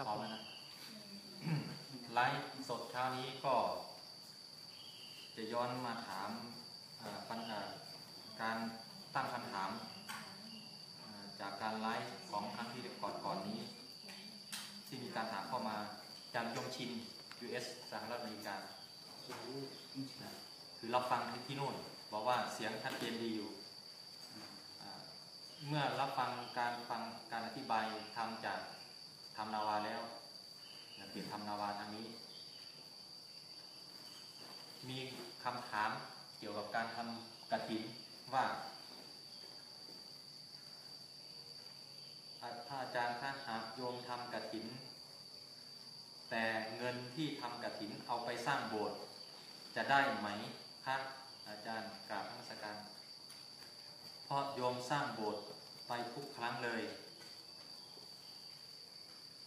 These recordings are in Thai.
ครับพร้อมแล้วนะไลฟ์สดเช้านี้ก็ จะย้อนมาถามเอ่อปัญหาการตั้งคำถามเอ่อจากการไลฟ์ของครั้งที่ก่อนก่อนๆนี้ ที่มีการถามเข้ามาจากยงชิน US สหรัฐอเมริกานะคือรับฟังที่ที่นู่น บอกว่าเสียงชัดเจนดีอยู่อ่าเมื่อรับฟังการฟังการอธิบายทำจาก ทำนาวาแล้วเปลี่ยนทำนาวาทางนี้ มีคำถามเกี่ยวกับการทำกระถินว่าถ้าอาจารย์ถ้าหากโยมทำกระถิน แต่เงินที่ทำกระถินเอาไปสร้างโบสถ์จะได้ไหมครับอาจารย์กราบนมัสการเพราะโยมสร้างโบสถ์ไปทุกครั้งเลย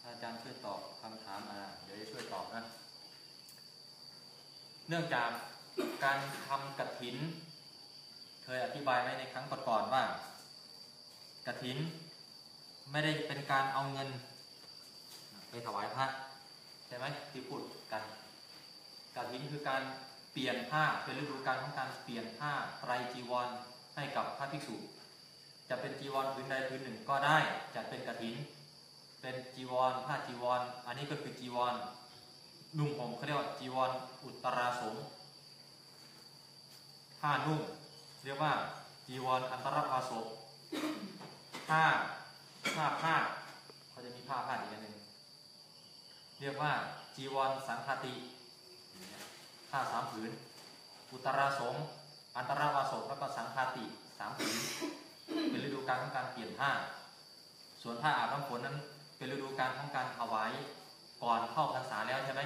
อาจารย์ช่วยตอบคำถามอ่าเดี๋ยวจะช่วยตอบนะ เนื่องจากการทำกระถิน เคยอธิบายไว้ในครั้งก่อนๆว่ากระถิน ไม่ได้เป็นการเอาเงิน ไปถวายพระใช่ไหมที่พูดกันกระถินคือการเปลี่ยนผ้าเป็นฤดูกาลของการเปลี่ยนผ้าไตรจีวรให้กับพระภิกษุ จะเป็นจีวรพื้นใดพื้นหนึ่งก็ได้จะเป็นกระถิน เป็นจีวรผ้าจีวร อันนี้ก็คือจีวรนุ่งห่มเขาเรียกว่าจีวรอุตราสงผ้านุ่งเรียกว่าจีวรอันตรภาสกผ้าผ้าผ้าเขาจะมีผ้าผ้าอีกอันหนึ่งเรียกว่าจีวรสังฆติผ้าสามผืน อุตราสงอันตรภาสกแล้วก็สังฆติสามผืนเป็นฤดูกาลของการเปลี่ยนผ้า ส่วนผ้าอาบน้ำฝนนั้น เป็นฤดูกาลของการถวายก่อนเข้าพรรษาแล้วใช่ไหม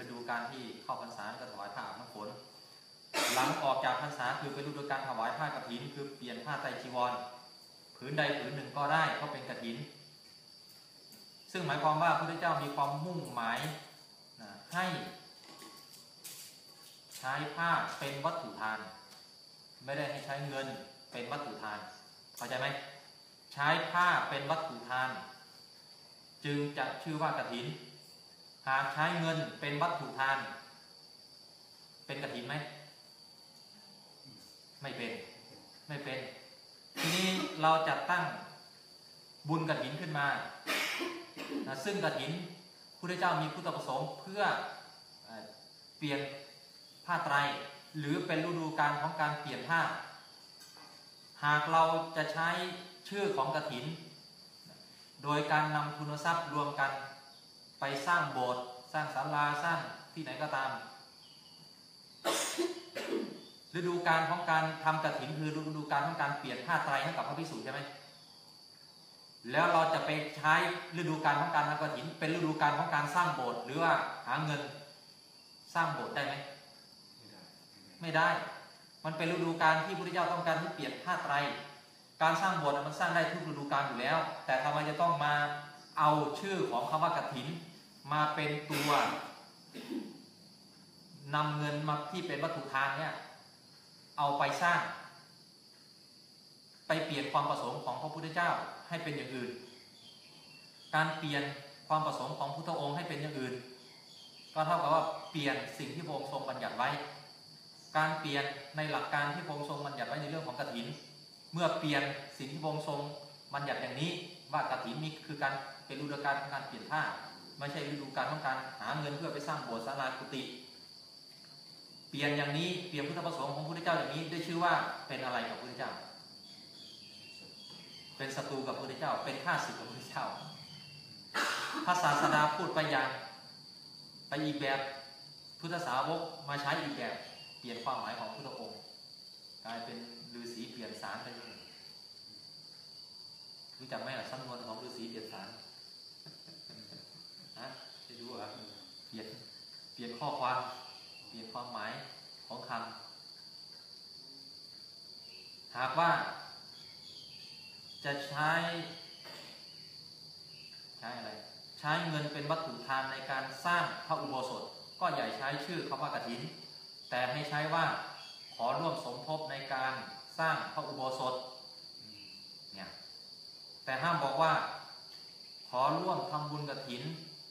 ฤดูกาลที่เข้าพรรษาก็ถวายผ้าอาบน้ำฝนหลังออกจากพรรษาคือเป็นฤดูกาลถวายผ้ากฐิน คือเปลี่ยนผ้าไตรจีวรผืนใดผืนหนึ่งก็ได้ก็เป็นกฐิน ซึ่งหมายความว่าพระพุทธเจ้ามีความมุ่งหมายให้ใช้ผ้าเป็นวัตถุทาน ไม่ได้ให้ใช้เงินเป็นวัตถุทาน เข้าใจไหมใช้ผ้าเป็นวัตถุทาน จึงจะชื่อว่ากฐิน หากใช้เงินเป็นวัตถุทาน เป็นกฐินไหม ไม่เป็น ไม่เป็น ทีนี้เราจัดตั้งบุญกฐินขึ้นมานะซึ่งกฐินพระเจ้ามีพุทธประสงค์เพื่อเอเปลี่ยนผ้าไตร หรือเป็นฤดูกาลของการเปลี่ยนผ้า หากเราจะใช้ชื่อของกฐิน โดยการนำทุนทรัพย์รวมกันไปสร้างโบสถ์สร้างศาลาสร้างที่ไหนก็ตาม ฤดูการของการทำกฐินคือฤดูการของการเปลี่ยนผ้าไตรให้กับพระภิกษุใช่ไหมแล้วเราจะไปใช้ฤดูการของการทำกฐิน เป็นฤดูการของการสร้างโบสถ์หรือว่าหาเงินสร้างโบสถ์ได้ไหมไม่ได้ มันเป็นฤดูการที่พระพุทธเจ้าต้องการที่เปลี่ยนผ้าไตร การสร้างโบสถ์มันสร้างได้ทุกฤดูกาลอยู่แล้ว แต่ทำไมจะต้องมาเอาชื่อของคำว่ากฐิน มาเป็นตัวนำเงินมาที่เป็นวัตถุทานเนี่ยเอาไปสร้าง ไปเปลี่ยนความประสงค์ของพระพุทธเจ้าให้เป็นอย่างอื่น การเปลี่ยนความประสงค์ของพุทธองค์ให้เป็นอย่างอื่น ก็เท่ากับว่าเปลี่ยนสิ่งที่พระองค์ทรงบัญญัติไว้ การเปลี่ยนในหลักการที่พระองค์ทรงบัญญัติไว้ในเรื่องของกฐิน เมื่อเปลี่ยนสิ่งที่พระองค์ทรงบัญญัติอย่างนี้ว่ากฐินมีคือการเป็นฤดูกาลของการเปลี่ยนผ้าไม่ใช่ฤดูกาลของการหาเงินเพื่อไปสร้างโบสถ์ศาลากุฏิเปลี่ยนอย่างนี้เปลี่ยนพุทธประสงค์ของพระพุทธเจ้าอย่างนี้ได้ชื่อว่าเป็นอะไรกับพระพุทธเจ้า เป็นศัตรูกับพระพุทธเจ้า เป็นข้าศึกกับพระพุทธเจ้าพระศาสดาพูดไปอย่างไปอีกแบบพุทธสาวกมาใช้อีกแบบ เปลี่ยนความหมายของพุทธองค์กลายเป็น ฤาษีเปลี่ยนสารไปเลยรู้จักไหมล่ะสำนวนของฤาษีเปลี่ยนสารฮะจะดูเหรอเปลี่ยนเปลี่ยนข้อความ เปลี่ยนความหมายของคำหากว่า จะใช้ ใช้อะไร ใช้เงินเป็นวัตถุทานในการสร้างพระอุโบสถ ก็อย่าใช้ชื่อคำว่ากฐิน แต่ให้ใช้ว่าขอร่วมสมทบในการ สร้างพระอุโบสถเนี่ยแต่ห้ามบอกว่า ขอร่วมทำบุญกฐิน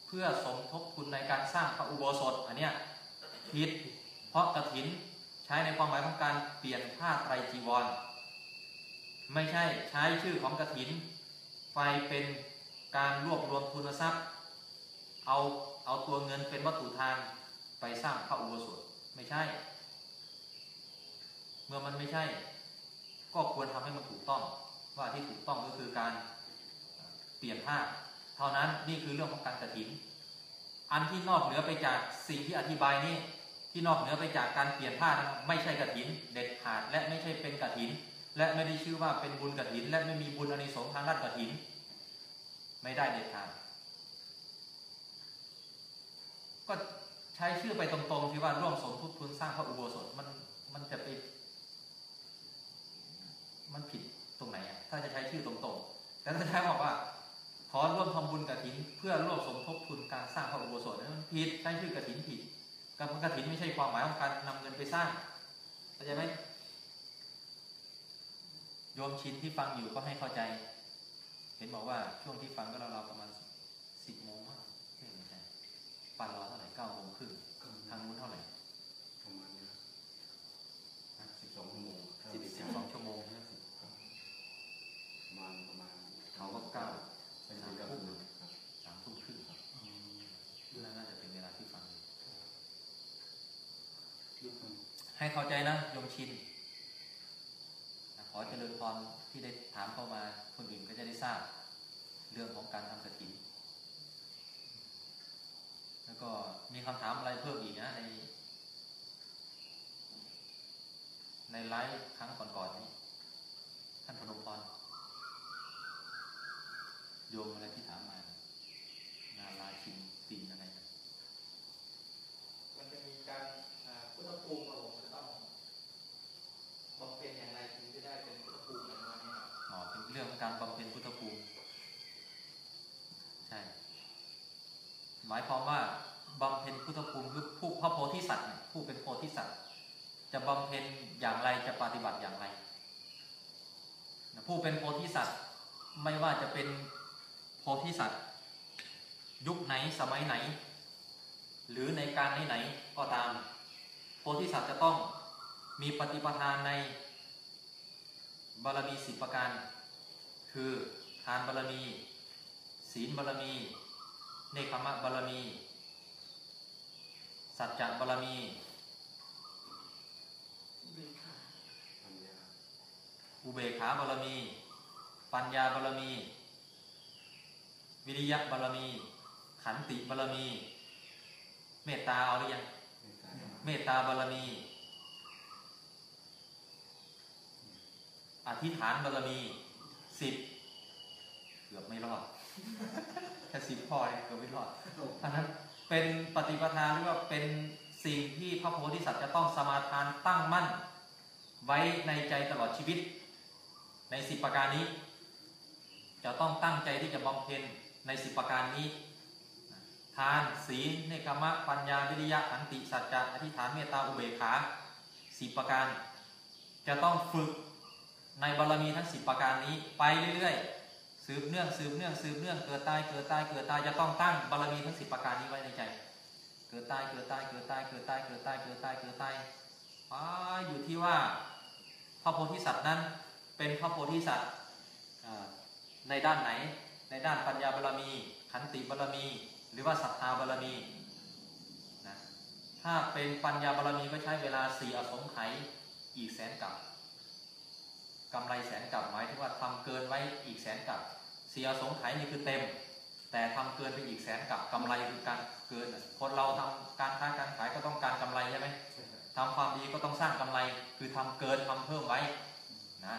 เพื่อสมทบทุนในการสร้างพระอุโบสถอันเนี้ยผิดเพราะกฐินใช้ในความหมายของการเปลี่ยนผ้าไตรจีวร ไม่ใช่ใช้ชื่อของกฐิน ไปเป็นการรวบรวมทุนทรัพย์ เอาเอาตัวเงินเป็นวัตถุทานไปสร้างพระอุโบสถไม่ใช่ เมื่อมันไม่ใช่ ก็ควรทำให้มันถูกต้องว่าที่ถูกต้องก็คือการเปลี่ยนผ้าเท่านั้นนี่คือเรื่องของการกระถิน อันที่นอกเหนือไปจากสิ่งที่อธิบายนี้ที่นอกเหนือไปจากการเปลี่ยนผ้านั้นไม่ใช่กระถิน เด็ดขาดและไม่ใช่เป็นกระถิน และไม่ได้ชื่อว่าเป็นบุญกระถิน และไม่มีบุญอนิสงส์ทางด้านกระถิน ไม่ได้เด็ดขาดก็ใช้ชื่อไปตรงๆที่ว่าร่วมสมทบทุนสร้างพระอุโบสถมันมันจะไป มันผิดตรงไหนอะถ้าจะใช้ชื่อตรงๆ แต่ถ้าใช้บอกว่า ขอร่วมทำบุญกฐิน เพื่อร่วมสมทบทุนการสร้างพระอุโบสถนั้นมันผิดใช้ชื่อกฐินผิดการกฐินไม่ใช่ความหมายของการนำเงินไปสร้างเข้าใจไหมโยมชินที่ฟังอยู่ก็ให้เข้าใจ เห็นบอกว่าช่วงที่ฟังก็เราวๆประมาณสิบโมงมั้งไม่ใช่ปันรอเท่าไหร่เก้าโมงครึ่งทางนู้นเท่าไหร่ ประมาณนี้สิบสองชั่วโมง สิบสิบสองชั่วโมงนะ ประมาณประมาณ เขาก็เก้า ใช่ครับครับ สามทุ่มครึ่งครับน่าจะเป็นเวลาที่ฟังอยู่ ยุคนั้น ให้เข้าใจนะโยมชิน ขอเจริญพรที่ได้ถามเข้ามาคนอื่นก็จะได้ทราบ เรื่องของการทำกฐิน แล้วก็มีคำถามอะไรเพิ่มอีกนะในในไลฟ์ครั้งก่อนๆนี้ท่านพนมพรโยมอะไรที่ถามมา นาลาชินตินอะไรนะ มันจะมีการอ่าพุทธภูมิครับผมจะต้องบำเพ็ญอย่างไรถึงจะได้เป็นพุทธภูมิอะไรประมาณนี้ครับ อ๋อเป็นเรื่องของการบำเพ็ญพุทธภูมิ ใช่ หมายความว่าบำเพ็ญพุทธภูมิคือผู้พระโพธิสัตว์เนี่ยผู้เป็นโพธิสัตว์ จะ บำเพ็ญอย่างไรจะปฏิบัติอย่างไร ผู้เป็นโพธิสัตว์ไม่ว่าจะเป็นโพธิสัตว์ยุคไหนสมัยไหน หรือในการไหนๆก็ตาม โพธิสัตว์จะต้องมีปฏิปทานในบารมีสิบประการ คือทานบารมี ศีลบารมี เนคขมะบารมี สัจจะบารมี ปัญญา อุเบกขาบารมี ปัญญาบารมี วิริยะบารมี ขันติบารมี เมตตาเอาหรือยังเมตตาบารมี อธิษฐานบารมีสิบเกือบไม่รอดแค่สิบข้อเนี่ยเกือบไม่รอดอันนั้นเป็นปฏิปทาหรือว่าเป็นสิ่งที่พระโพธิสัตว์จะต้องสมาทานตั้งมั่น ไว้ในใจตลอดชีวิต ในสิบประการนี้ จะต้องตั้งใจที่จะบำเพ็ญในสิบประการนี้ ทานศีลเนกขมะปัญญาวิริยะขันติสัจจะอธิษฐานเมตตาอุเบกขาสิบประการ จะต้องฝึกในบารมีทั้งสิบประการนี้ไปเรื่อยๆสืบเนื่องสืบเนื่องสืบเนื่องเกิดตายเกิดตายเกิดตายจะต้องตั้งบารมีทั้งสิบประการนี้ไว้ในใจ เกิดตายเกิดตายเกิดตายเกิดตายเกิดตายเกิดตายเกิดตายอ่าอยู่ที่ว่าพระโพธิสัตว์นั้น เป็นพระโพธิสัตว์ในด้านไหน ในด้านปัญญาบารมี ขันติบารมี หรือว่าศรัทธาบารมีนะถ้าเป็นปัญญาบารมีก็ใช้เวลาสี่อสงไขยอีกแสนกับกำไรแสนกับหมายถึงว่าทำเกินไว้อีกแสนกับสี่อสงไขยนี่คือเต็ม แต่ทำเกินไปอีกแสนกับกำไรคือการเกินคนเราทำการค้าการขายก็ต้องการกำไรใช่ไหมทำความดีก็ต้องสร้างกำไร คือทำเกินทำเพิ่มไว้นะ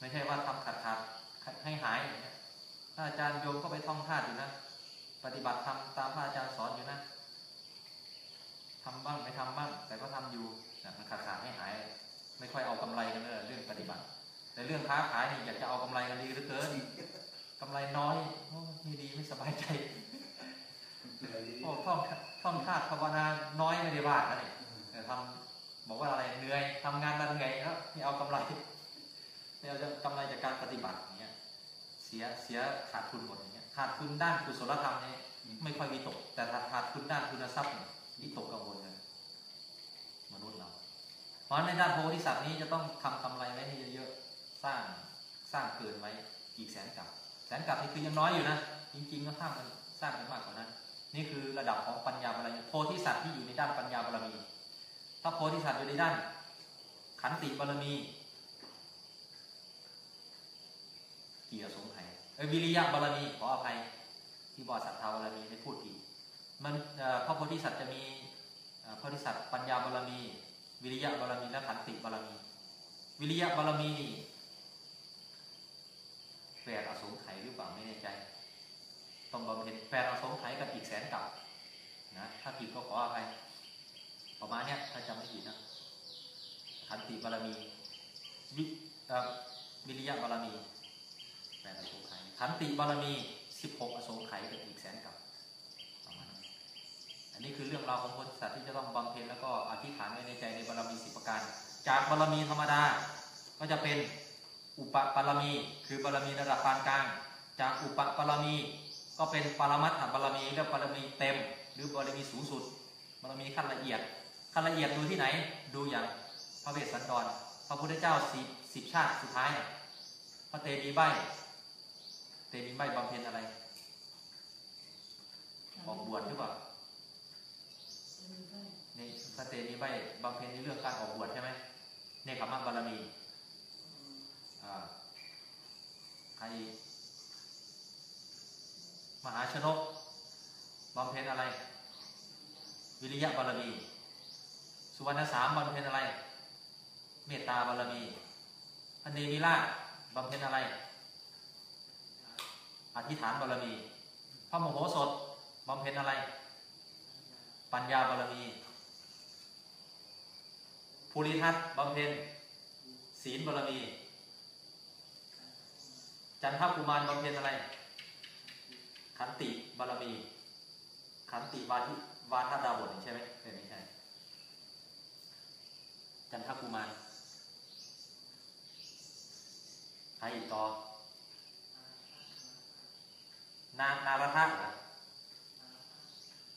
ไม่ใช่ว่าทำขาดขาดให้หายอย่างเงี้ยถ้าอาจารย์โยมก็ไปท่องธาตุอยู่นะ ปฏิบัติทำตามพระอาจารย์สอนอยู่นะทำบ้างไม่ทำบ้าง แต่ก็ทำอยู่นะมันขาดขาดให้หาย ไม่ค่อยเอากำไรกันเลยเรื่องปฏิบัติ แต่เรื่องค้าขายนี่อยากจะเอากำไรกันดีเหลือเกินกำไรน้อยโอ้ไม่ดีไม่สบายใจโอ้ท่องท่องธาตุภาวนาน้อยไม่ได้ว่านะนี่แต่ทำบอกว่าอะไรเหนื่อยทำงานมาเหนื่อยแล้วไม่เอากำไร ไม่เอากำไรจากการปฏิบัติอย่างเงี้ยเสียเสียขาดทุนหมดอย่างเงี้ยขาดทุนด้านกุศลธรรมเนี่ยไม่ค่อยวิตก แต่ถ้าขาดทุนด้านคุณทรัพย์นี่ตกกังวลเลยมนุษย์เรา เพราะในด้านโพธิสัตว์นี้จะต้องทำกำไรไว้ให้เยอะๆสร้างสร้างเกินไว้กี่แสนกับ แสนกับนี่คือยังน้อยอยู่นะจริงๆก็สร้างกันสร้างกันมากกว่านั้น นี่คือระดับของปัญญาบารมีโพธิสัตว์ที่อยู่ในด้านปัญญาบารมีถ้าโพธิสัตว์อยู่ในด้านขันติบารมี กี่อสงไขยเอ้ยวิริยะบารมีขออภัย ที่บอกศรัทธาบารมีได้พูดผิดมันพระโพธิสัตว์จะมีเอ่อโพธิสัตว์ปัญญาบารมี วิริยะบารมีและขันติบารมี วิริยะบารมีนี่แปดอสงไขยหรือเปล่าไม่แน่ใจต้องบำเพ็ญแปดอสงไขยกับอีกแสนกับนะถ้าผิดก็ขออภัยประมาณเนี้ยถ้าจำไม่ผิดนะขันติบารมีวิริยะบารมี แปดอสงไขยขันติบารมีสิบหกอสงไขยกับอีกแสนกับประมาณนั้นอันนี้คือเรื่องราวของโพธิสัตว์ที่จะต้องบำเพ็ญแล้วก็อธิษฐานไว้ในใจในบารมีสิบประการ จากบารมีธรรมดา ก็จะเป็นอุปบารมี คือบารมีระดับปานกลาง จากอุปบารมี ก็เป็นปรมัตถบารมีและบารมีเต็ม หรือบารมีสูงสุดบารมีขั้นละเอียดขั้นละเอียดดูที่ไหนดูอย่างพระเวสสันดรพระพุทธเจ้าสิบสิบชาติสุดท้ายพระเตมีใบ ตมีใบบำเพ็ญอะไร ออกบวชหรือเปล่าในพระเตมีใบบำเพ็ญในเรื่องการออกบวชใช่ไหมในคำว่าบารมีอ่าใครอีกมหาชนกบำเพ็ญอะไร วิริยะบารมี สุวรรณสามบำเพ็ญอะไร เมตตาบารมีพระเนมิราชบำเพ็ญอะไร อธิษฐานบารมี พระมโหสถบำเพ็ญอะไร ปัญญาบารมีภูริทัตบำเพ็ญศีลบารมี จันทกุมารบำเพ็ญอะไร ขันติบารมี ขันติวาทิวาทดาบทใช่ไหมเอ้ยไม่ใช่ จันทกุมารใครอีกต่อ นานาราธาเหรอ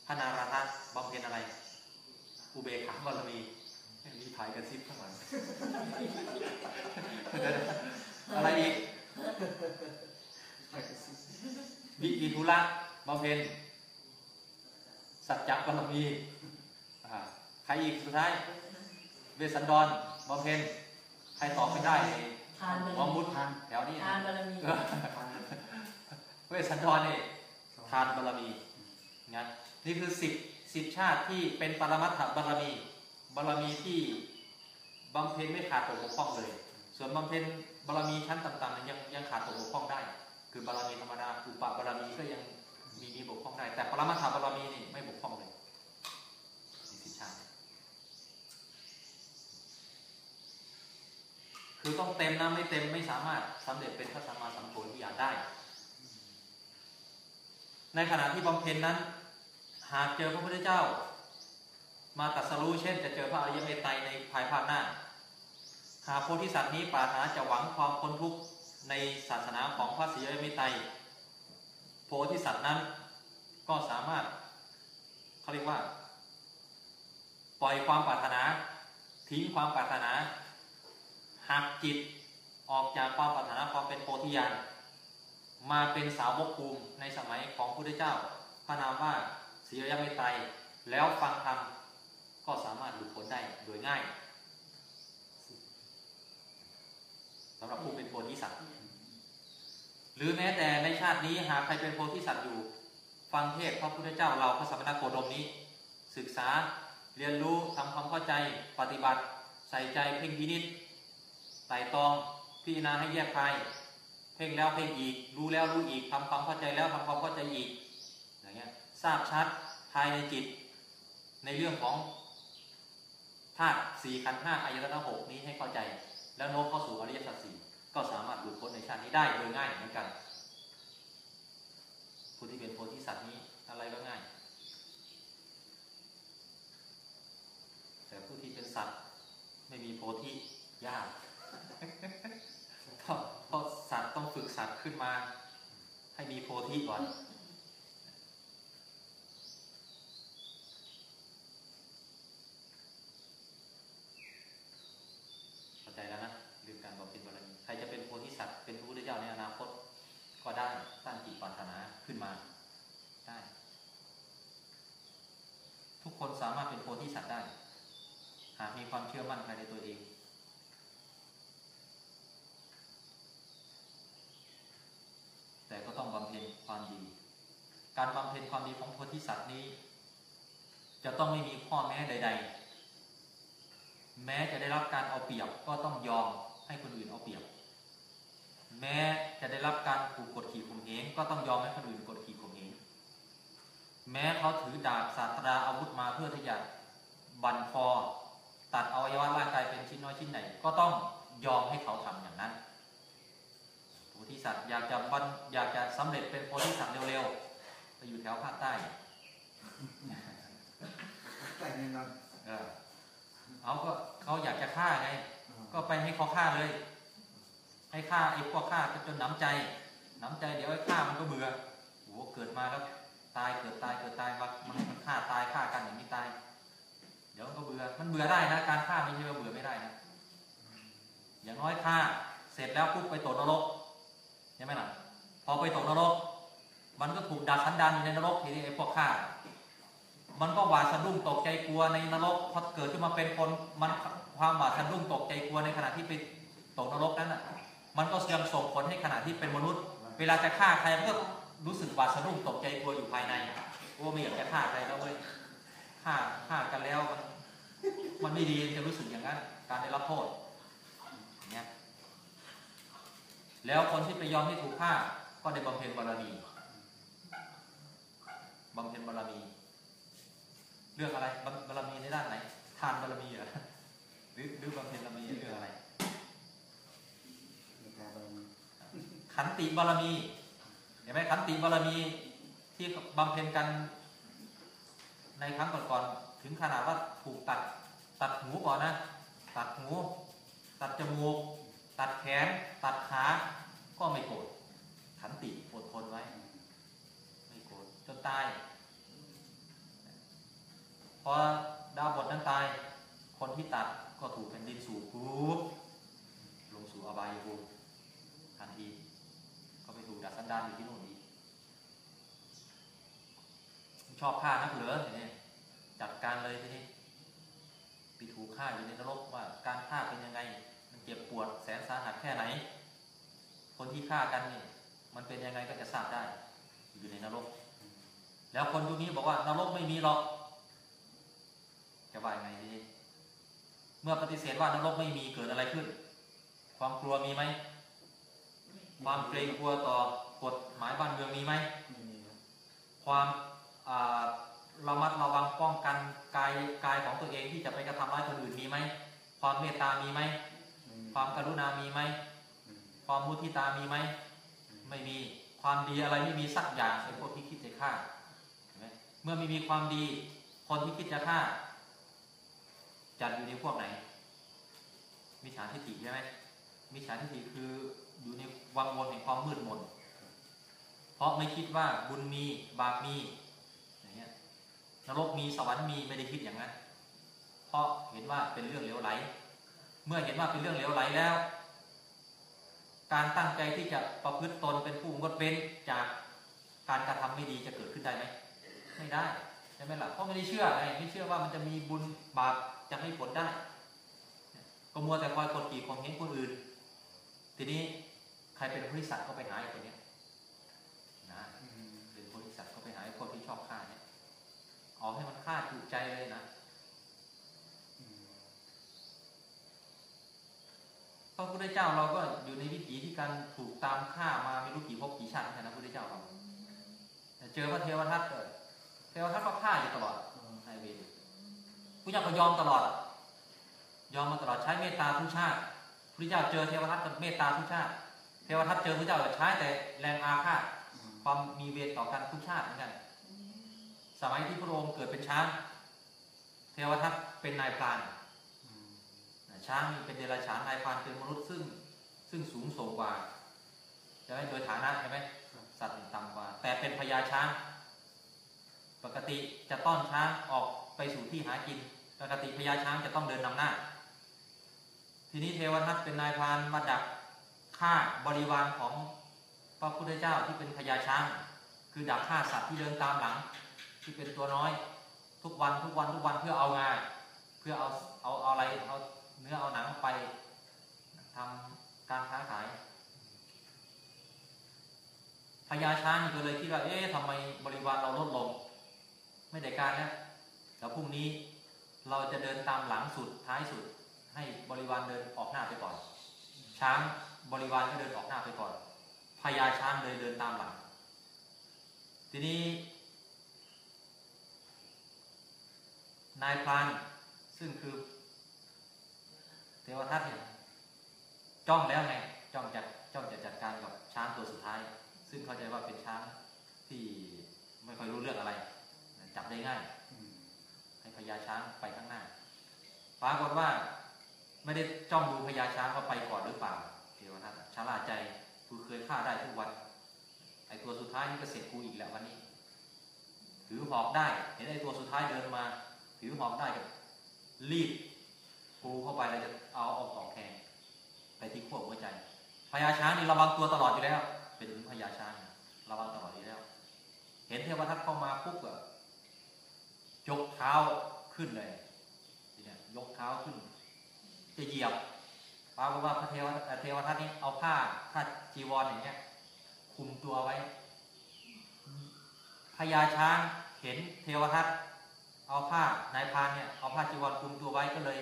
พระนาราธาบำเพ็ญอะไร อุเบกขาบารมีมีถ่ายกระซิบข้างหลังอะไรอีกวิวิทุระบำเพ็ญสัจจะบารมีอ่าใครอีกสุดท้าย เวสสันดรบำเพ็ญใครตอบไม่ได้ทานบารวอมมีมุดแถวนี้ทานบารมี เวสสันดรนี่ทานบารมีงั้นนี่คือสิบสิบชาติที่เป็นปรมัตถบารมี บารมีที่บำเพ็ญไม่ขาดตกบกพร่องเลย ส่วนบำเพ็ญบารมีชั้นต่ำๆนั้นยังยังขาดตกบกพร่องได้ คือบารมีธรรมดาอุปบารมีก็ยังมีมีบกพร่องได้ แต่ปรมัตถบารมีนี่ไม่บกพร่องเลยสิบชาติ คือต้องเต็มนะไม่เต็มไม่สามารถสำเร็จเป็นพระสัมมาสัมโพธิญาณได้ ในขณะที่บำเพ็ญนั้น หากเจอพระพุทธเจ้า มาตรัสรู้เช่น จะเจอพระอริยเมตไตรในภายภาคหน้า หากโพธิสัตว์นี้ปรารถนาจะหวังความพ้นทุกข์ในศาสนาของพระศรีอริยเมตไตรโพธิสัตว์นั้นก็สามารถเขาเรียกว่า ปล่อยความปรารถนา ทิ้งความปรารถนาหักจิตออกจากความปรารถนาความเป็นโพธิญาณ มาเป็นสาวกภูมิในสมัยของพระพุทธเจ้า พระนามว่าศรีอริยเมตไตรแล้วฟังธรรมก็สามารถหลุดพ้นได้โดยง่ายสำหรับผู้เป็นโพธิสัตว์หรือแม้แต่ในชาตินี้หากใครเป็นโพธิสัตว์อยู่ ฟังเทศพระพุทธเจ้าเราพระสัมมาโคดมนี้ ศึกษาเรียนรู้ทำความเข้าใจปฏิบัติ ใส่ใจเพ่งพินิษไต่ตองพิจารณาให้แยกคาย เพ่งแล้วเพ่งอีก รู้แล้วรู้อีกทำความเข้าใจแล้วทำความเข้าใจอีกอย่างเงี้ยทราบชัดภายในจิต ในเรื่องของธาตุสี่ขันธ์ห้าอายตนะหกนี้ให้เข้าใจ แล้วโน้มเข้าสู่อริยสัจสี่ก็สามารถหลุดพ้นในชาตินี้ได้โดยง่ายเหมือนกันผู้ที่เป็นโพธิสัตว์นี้อะไรก็ง่าย แต่ผู้ที่เป็นสัตว์ไม่มีโพธิยาก เพราะเพราะสัตว์ต้องฝึกสัตว์ ขึ้นมา ให้มีโพธิก่อน เข้าใจแล้วนะเรื่องการบำเพ็ญบารมีใครจะเป็นโพธิสัตว์ เป็นพระพุทธเจ้าในอนาคต ก็ได้ตั้งจิตปรารถนาขึ้นมา ได้ ทุกคนสามารถเป็นโพธิสัตว์ได้ หากมีความเชื่อมั่นภายในตัวเอง แต่ก็ต้องบำเพ็ญความดี การบำเพ็ญความดีของโพธิสัตว์นี้ จะต้องไม่มีข้อแม้ใด ๆ แม้จะได้รับการเอาเปรียบก็ต้องยอมให้คนอื่นเอาเปรียบ แม้จะได้รับการถูกกดขี่ข่มเหงก็ต้องยอมให้คนอื่นกดขี่ข่มเหงแม้เขาถือดาบศาตราอาวุธมาเพื่อที่จะบันคอตัดอวัยวะร่างกายเป็นชิ้นน้อยชิ้นใหญ่ก็ต้องยอมให้เขาทำอย่างนั้นโพธิสัตว์อยากจะบันอยากจะสำเร็จเป็นโพธิสัตว์เร็วๆ ไปอยู่แถวภาคใต้แต่แน่นอนเออเอาก็เขาอยากจะฆ่าไง ก็ไปให้เขาฆ่าเลย ให้ฆ่าไอ้พวกฆ่าจนหน้ำใจหน้ำใจเดี๋ยวไอ้ฆ่ามันก็เบื่อโอ้โหเกิดมาแล้วตายเกิดตายเกิดตายมามันมันฆ่าตายฆ่ากันอย่างนี้ตาย เดี๋ยวมันก็เบื่อ มันเบื่อได้นะการฆ่าไม่ใช่ว่าเบื่อไม่ได้นะ อย่างน้อยฆ่า เสร็จแล้วปุ๊บไปตกนรกใช่ไหมล่ะ พอไปตกนรก มันก็ถูกดักสันดานอยู่ในนรกทีนี้ไอ้พวกฆ่ามันก็หวาดสะดุ้งตกใจกลัวในนรกพอเกิดขึ้นมาเป็นคนมันความหวาดสะดุ้งตกใจกลัวในขณะที่ไปตกนรกนั้นอะ มันก็ยังส่งผลให้ขณะที่เป็นมนุษย์ เวลาจะฆ่าใครมันก็รู้สึกหวาดสะดุ้งตกใจกลัวอยู่ภายในโอ้ไม่อยากจะฆ่าใครแล้วเว้ยฆ่าฆ่ากันแล้วมันมันไม่ดีจะรู้สึกอย่างนั้น การได้รับโทษอย่างเงี้ยแล้วคนที่ไปยอมให้ถูกฆ่าก็ได้บำเพ็ญบารมี บำเพ็ญบารมี เรื่องอะไรบารบารมีในด้านไหน ทานบารมีเหรอหรือหรือบำเพ็ญบารมีเรื่องอะไรในการบารมีขันติบารมีเห็นไหมขันติบารมีที่บำเพ็ญกันในครั้งก่อนๆถึงขนาดว่าถูกตัด ตัดหูก่อนนะ ตัดหู ตัดจมูก ตัดแขน ตัดขา ก็ไม่โกรธขันติอดทนไว้ไม่ โกรธจนตาย พอดาวบทนั้นตาย คนที่ตัดก็ถูกแผ่นดินสูบปุ๊บลงสู่อบายภูมิทันทีก็ไปถูกดัดสันดานอยู่ที่นู่นอีกชอบฆ่านักเหลือทีนี้จัดการเลยทีนี้ไปถูกฆ่าอยู่ในนรกว่าการฆ่าเป็นยังไง มันเจ็บปวดแสนสาหัสแค่ไหน คนที่ฆ่ากันนี่มันเป็นยังไงก็จะทราบได้ อยู่ในนรก แล้วคนยุคนี้บอกว่านรกไม่มีหรอกจะว่ายังไงดีเมื่อปฏิเสธว่านรกไม่มีเกิดอะไรขึ้น ความกลัวมีไหมความเกรงกลัวต่อกฎหมายบ้านเมืองมีไหมความอ่าระมัดระวังป้องกันกายกายของตัวเองที่จะไปกระทำร้ายคนอื่นมีไหมความเมตตามีไหมความกรุณามีไหมความมุทิตามีไหมไม่มีความดีอะไรไม่มีสักอย่างไอ้พวกที่คิดจะฆ่า มเมื่อไม่มีความดี คนที่คิดจะฆ่า จัดอยู่ในพวกไหน มิจฉาทิฏฐิใช่ไหมมิจฉาทิฏฐิคืออยู่ในวังวนแห่งความมืดมน เพราะไม่คิดว่าบุญมีบาปมีอย่างเงี้ยนรกมีสวรรค์มีไม่ได้คิดอย่างนั้น เพราะเห็นว่าเป็นเรื่องเลวไหล เมื่อเห็นว่าเป็นเรื่องเลวไหลแล้ว การตั้งใจที่จะประพฤติตนเป็นผู้งดเว้นจากการกระทำไม่ดีจะเกิดขึ้นได้ไหม ไม่ได้ใช่ไหมล่ะเพราะไม่ได้เชื่อไงไม่เชื่อว่ามันจะมีบุญบาปจะให้ผลได้ ก็มัวแต่คอยกดขี่ข่มเหงคนอื่น ทีนี้ใครเป็นบริษัทก็ไปหาไอ้คนเนี้ยนะเป็นบริษัทก็ไปหาไอ้พวกที่ชอบฆ่าเนี่ยเอาให้มันฆ่าถูกใจเลยนะพระพุทธเจ้าเราก็อยู่ในวิถีที่การถูกตามฆ่ามาไม่รู้กี่ภพกี่ชาติเหมนนะพระพุทธเจ้าเราแต่เจอพระเทวทัตเกิด เทวทัตก็ฆ่าอยู่ตลอดในเวรพระเจ้าก็ยอมตลอดยอมมาตลอดใช้เมตตาทุกชาติพระเจ้าเจอเทวทัตก็เมตตาทุกชาติ เทวทัตเจอพระเจ้าก็ใช้แต่แรงอาฆาตความมีเวรต่อกันทุกชาติเหมือนกัน สมัยที่พระองค์เกิดเป็นช้าง เทวทัตเป็นนายพรานช้างเป็นเดรัจฉานนายพรานเป็นมนุษย์ซึ่งซึ่งสูงส่งกว่าใช่ไหมโดยฐานะใช่ไหมสัตว์ต่ำกว่า แต่เป็นพญาช้าง ปกติจะต้อนช้างออกไปสู่ที่หากิน ปกติพญาช้างจะต้องเดินนำหน้า ทีนี้เทวทัตเป็นนายพรานมาดักฆ่าบริวารของพระพุทธเจ้าที่เป็นพญาช้าง คือดักฆ่าสัตว์ที่เดินตามหลัง ที่เป็นตัวน้อย ทุกวันทุกวันทุกวันเพื่อเอางาเพื่อเอาเอาเอาอะไรเอาเนื้อเอาหนังไปทำการค้าขายพญาช้างก็เลยคิดว่าเอ๊ะทำไมบริวารเราลดลง ไม่ได้การแล้วแล้วพรุ่งนี้เราจะเดินตามหลังสุดท้ายสุด ให้บริวารเดินออกหน้าไปก่อน ช้างบริวารก็เดินออกหน้าไปก่อนพญาช้างเลยเดินตามหลัง ทีนี้ นายพรานซึ่งคือ เทวทัตเนี่ยจ้องแล้วไงจ้องจัดจ้องจะจัดการกับช้างตัวสุดท้าย ซึ่งเข้าใจว่าเป็นช้างที่ไม่ค่อยรู้เรื่องอะไร จับได้ง่ายอืมให้พญาช้างไปข้างหน้าปรากฏว่าไม่ได้จ้องดูพญาช้างว่าไปก่อนหรือเปล่าเทวทัตชาลาใจกูเคยฆ่าได้ทุกวันไอตัวสุดท้ายนี่ก็เสร็จกูอีกแล้ววันนี้ ถือหอกได้ เห็นไอตัวสุดท้ายเดินมา ถือหอกได้ก็รีบปูเข้าไปแล้วจะเอาเอาหอกแทงไปที่ขั้วหัวใจพญาช้างนี่ระวังตัวตลอดอยู่แล้ว เป็นพญาช้างเนี่ยระวังตลอดอยู่แล้ว เห็นเทวทัตเข้ามาปุ๊บก็ ยกเท้าขึ้นเลยทีเนี้ยยกเท้าขึ้น จะเหยียบปรากฏว่าพระเทวเอ่อเทวทัตนี่เอาผ้าผ้าจีวรอย่างเงี้ยคุมตัวไว้พญาช้างเห็นเทวทัตเอาผ้านายพานเนี่ยเอาผ้าจีวรคุมตัวไว้ก็เลย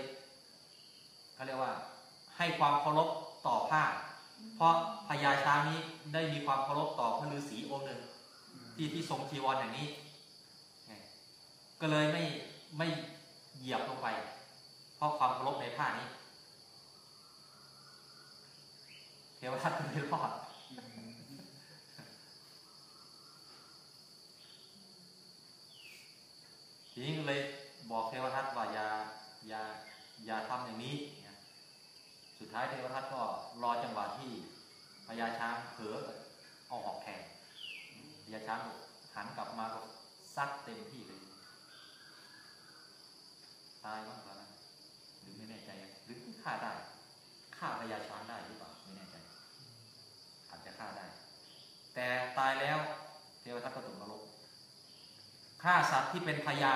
เขาเรียกว่า ให้ความเคารพต่อผ้า เพราะพญาช้างนี้ได้มีความเคารพต่อพระฤาษีองค์หนึ่งที่ที่ทรงจีวรอย่างนี้ ก็เลยไม่ไม่เหยียบลงไป เพราะความเคารพในผ้านี้เทวทัตก็เลยรอดทีนี้เลยบอกเทวทัตว่าอย่าอย่าอย่าทำอย่างนี้สุดท้ายเทวทัตก็รอจังหวะที่พญาช้างเผลอเอาหอกแทงพญาช้างหันกลับมาก็ซัดเต็มที่ ตายบ้างตอนนั้นหรือไม่แน่ใจ หรือฆ่าได้ฆ่าพญาช้างได้หรือเปล่าไม่แน่ใจอาจจะฆ่าได้ แต่ตายแล้วเทวทัตก็ตกนรกฆ่าสัตว์ที่เป็นพญา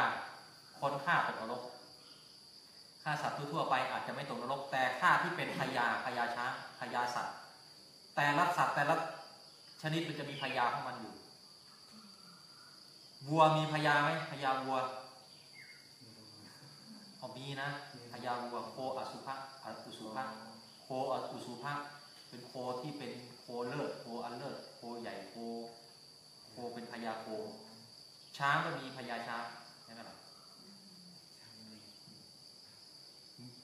คนฆ่าตกนรกฆ่าสัตว์ทั่วไปอาจจะไม่ตกนรก แต่ฆ่าที่เป็นพญาพญาช้างพญาสัตว์ แต่ละสัตว์แต่ละชนิดมันจะมีพญาของมันอยู่วัวมีพญาไหมพญาวัว อ๋อมีนะพญาวัวโคอสุภะอสุสุภะโคอสุสุภะเป็นโคที่เป็นโคเลิศโคอันเลิศโคใหญ่โคโคเป็นพญาโค ช้างก็มีพญาช้างใช่ไหมล่ะ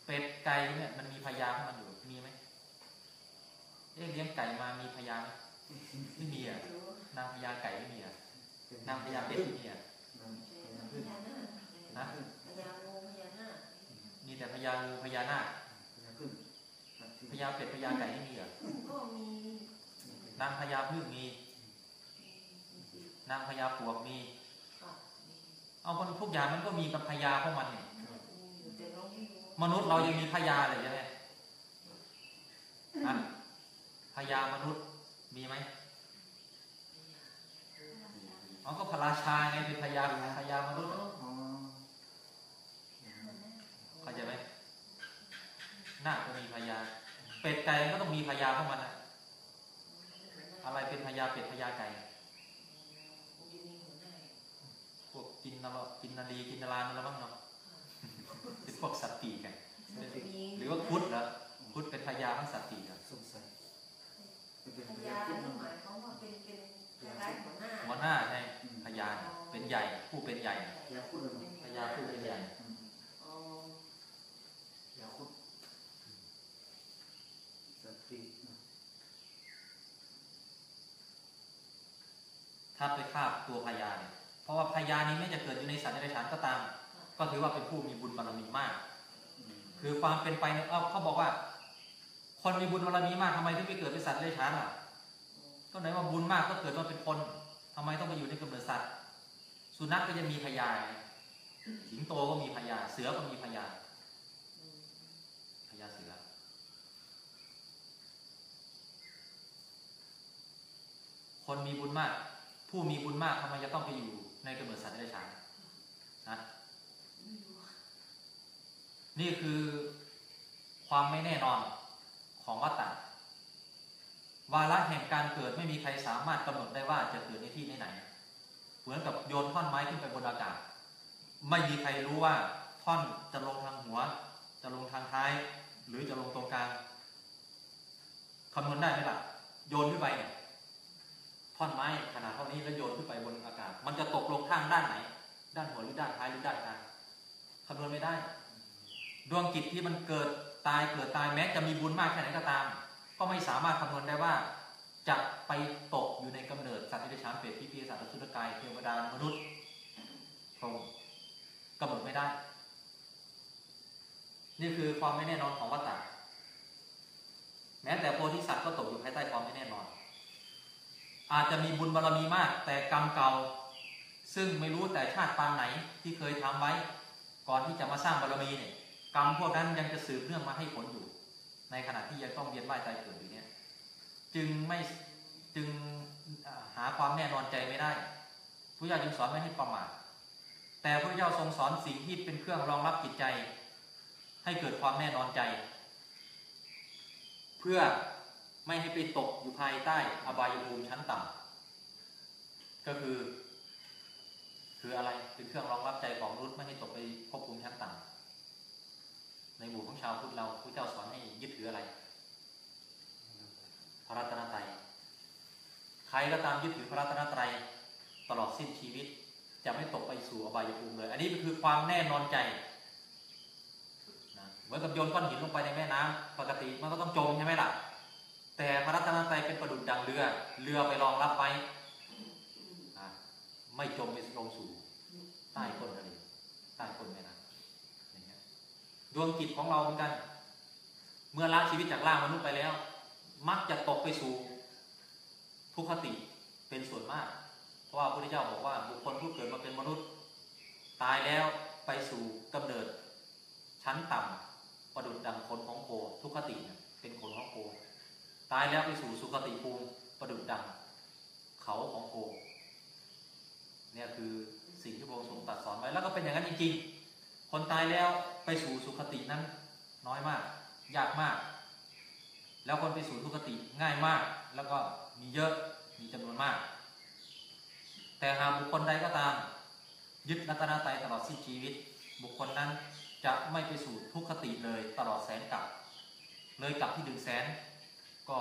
เป็ดไก่เนี่ยมันมีพญาของมันอยู่มีไหมเอ๊ะเลี้ยงไก่มามีพญาไหมไม่มีอะนางพญาไก่ไม่มีอะนางพญาเป็ดไม่มีอะนะมี แต่พญางูพญานาคพญาเป็ดพญาไก่ไม่มีเหรอนางพญาพึ่งมี นางพญาปวกมี เอาคนทุกอย่างมันก็มีกับพญาของมันเนี่ยมนุษย์เรายังมีพญาเลยใช่ไหมฮะพญามนุษย์มีไหมอ๋อก็พระราชาไงเป็นพญาพญามนุษย์อะเข้าใจไหม นาคก็มีพญาเป็ดไก่ก็ต้องมีพญาของมันอะอะไรเป็นพญาเป็ดพญาไก่พวกกินนรกินนารีกินนารานั่นละมั้งเนาะเป็นพวกสัตว์ปีกไงหรือว่าคุดเหรอคุดเป็นพญาของสัตว์ปีกเหรอสงสัยเป็นพพยายาขึ้นหมามายความว่าเป็นเป็นคล้ายๆหัวหน้าหัวหน้าใช่พญาเป็นใหญ่ผู้เป็นใหญ่ยาคุดเลยพญาผู้เป็นใหญ่ อ๋อยาคุดสติ ถ้าไปคาบตัวพญาเนี่ยเพราะว่าพญานี้ไม่จะเกิดอยู่ในสัตว์ในฉานก็ตาม ก็ถือว่าเป็นผู้มีบุญบารมีมาก คือความเป็นไปเนี่ยเอ้าเขาบอกว่า คนมีบุญบารมีมากทำไมถึงไปเกิดเป็นสัตว์เลื้อยคลานล่ะ ก็ไหนว่าบุญมากก็เกิดมาเป็นคนทำไมต้องไปอยู่ในกำเนิดสัตว์ สุนัขก็จะมีพยาธิสิงโตก็มีพยาเสือก็มีพยาพยาเสือคนมีบุญมาก ผู้มีบุญมากทำไมจะต้องไปอยู่ในกำเนิดสัตว์ได้ฉานนะนี่คือความไม่แน่นอนของวัฏฏะวาระแห่งการเกิดไม่มีใครสามารถกำหนดได้ว่าจะเกิดในที่ไหน เหมือนกับโยนท่อนไม้ขึ้นไปบนอากาศ ไม่มีใครรู้ว่าท่อนจะลงทางหัว จะลงทางท้าย หรือจะลงตรงกลางคำนวณได้ไหมล่ะ โยนขึ้นไปเนี่ย ท่อนไม้ขนาดเท่านี้แล้วโยนขึ้นไปบนอากาศ มันจะตกลงข้างด้านไหน ด้านหัวหรือด้านท้ายหรือด้านกลางคำนวณไม่ได้ ดวงจิตที่มันเกิดตายเกิดตายแม้จะมีบุญมากแค่ไหนก็ตาม ก็ไม่สามารถคำนวณได้ว่า จะไปตกอยู่ในกำเนิดสัตว์ที่ได้ฉานเปรตพิพีสัตว์สุรกายเทวดามนุษย์พรหมกำหนดไม่ได้ นี่คือความไม่แน่นอนของวัฏฏะแม้แต่โพธิสัตว์ก็ตกอยู่ภายใต้ความไม่แน่นอน อาจจะมีบุญบารรมีมาก แต่กรรมเก่า ซึ่งไม่รู้แต่ชาติปางไหนที่เคยทำไว้ ก่อนที่จะมาสร้างบารรมีเนี่ยกรรมพวกนั้นยังจะสืบเนื่องมาให้ผลอยู่ ในขณะที่ยังต้องเวียนว่ายตายเกิดอยู่เนี่ยจึงไม่จึงหาความแน่นอนใจไม่ได้พระเจ้าจึงสอนไม่ให้ประมาทแต่พระเจ้าทรงสอนสิ่งที่เป็นเครื่องรองรับจิตใจ ให้เกิดความแน่นอนใจ เพื่อ ไม่ให้ไปตกอยู่ภายใต้อบายภูมิชั้นต่ำก็คือ คืออะไรเป็นเครื่องรองรับใจของมนุษย์ไม่ให้ตกไปภพภูมิชั้นต่ำในหมู่ของชาวพุทธเราพระเจ้าสอนให้ยึดถืออะไร พระรัตนตรัยใครก็ตามยึดถือพระรัตนตรัยตลอดสิ้นชีวิต จะไม่ตกไปสู่อบายภูมิเลย อันนี้คือความแน่นอนใจนะเหมือนกับโยนก้อนหินลงไปในแม่น้ำปกติมันก็ต้องจมใช่ไหมล่ะ แต่พระรัตนตรัยเป็นประดุจดังเรือ เรือไปรองรับไว้ไม่จมไปลงสู่ใต้ก้นทะเลใต้ก้นแม่น้ำดวงจิตของเราเหมือนกัน เมื่อละชีวิตจากร่างมนุษย์ไปแล้ว มักจะตกไปสู่ทุกขติเป็นส่วนมาก เพราะว่าพระพุทธเจ้าบอกว่าบุคคลผู้เกิดมาเป็นมนุษย์ ตายแล้วไปสู่กำเนิดชั้นต่ำประดุจดังขนของโคทุกขติเนี่ยเป็นขนของโค ตายแล้วไปสู่สุคติภูมิประดุจดัง เขาของโคเนี่ยคือสิ่งที่พระองค์ทรงตรัสสอนไว้แล้วก็เป็นอย่างนั้นจริงๆ คนตายแล้วไปสู่สุคตินั้นน้อยมาก ยากมาก แล้วคนไปสู่ทุกขติง่ายมาก แล้วก็มีเยอะมีจำนวนมาก แต่หากบุคคลใดก็ตาม ยึดรัตนตรัยตลอดสิ้นชีวิต บุคคลนั้นจะไม่ไปสู่ทุกขติเลยตลอดแสนกลับ เลยกลับที่ดึงแสน ก็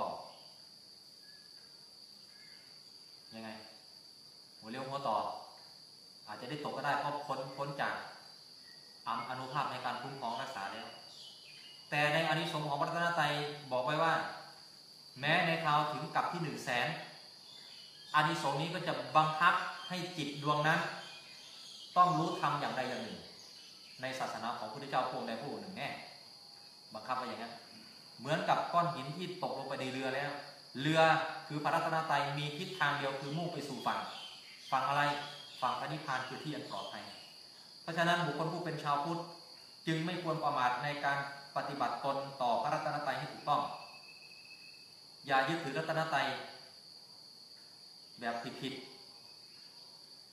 ยังไงหัวเรียวหัวต่อ อาจจะได้ตกก็ได้เพราะพ้นพ้นจากอำอนุภาพในการคุ้มครองรักษาแล้ว แต่ในอานิสงส์ของพระรัตนตรัยบอกไว้ว่า แม้ในคราวถึงกับที่หนึ่งแสนอานิสงส์นี้ก็จะบังคับให้จิตดวงนั้น ต้องรู้ธรรมอย่างใดอย่างหนึ่ง ในศาสนาของพระพุทธเจ้าพระองใดพระองค์หนึ่งแน่บังคับไว้อย่างนั้น เหมือนกับก้อนหินที่ตกลงไปในเรือแล้ว เรือคือพระรัตนตรัยมีทิศทางเดียวคือมุ่งไปสู่ฝั่ง ฝั่งอะไร ฝั่งพระนิพพานคือที่อันปลอดภัย เพราะฉะนั้นบุคคลผู้เป็นชาวพุทธจึงไม่ควรประมาทในการปฏิบัติตนต่อพระรัตนตรัยให้ถูกต้อง อย่ายึดถือรัตนตรัยแบบผิด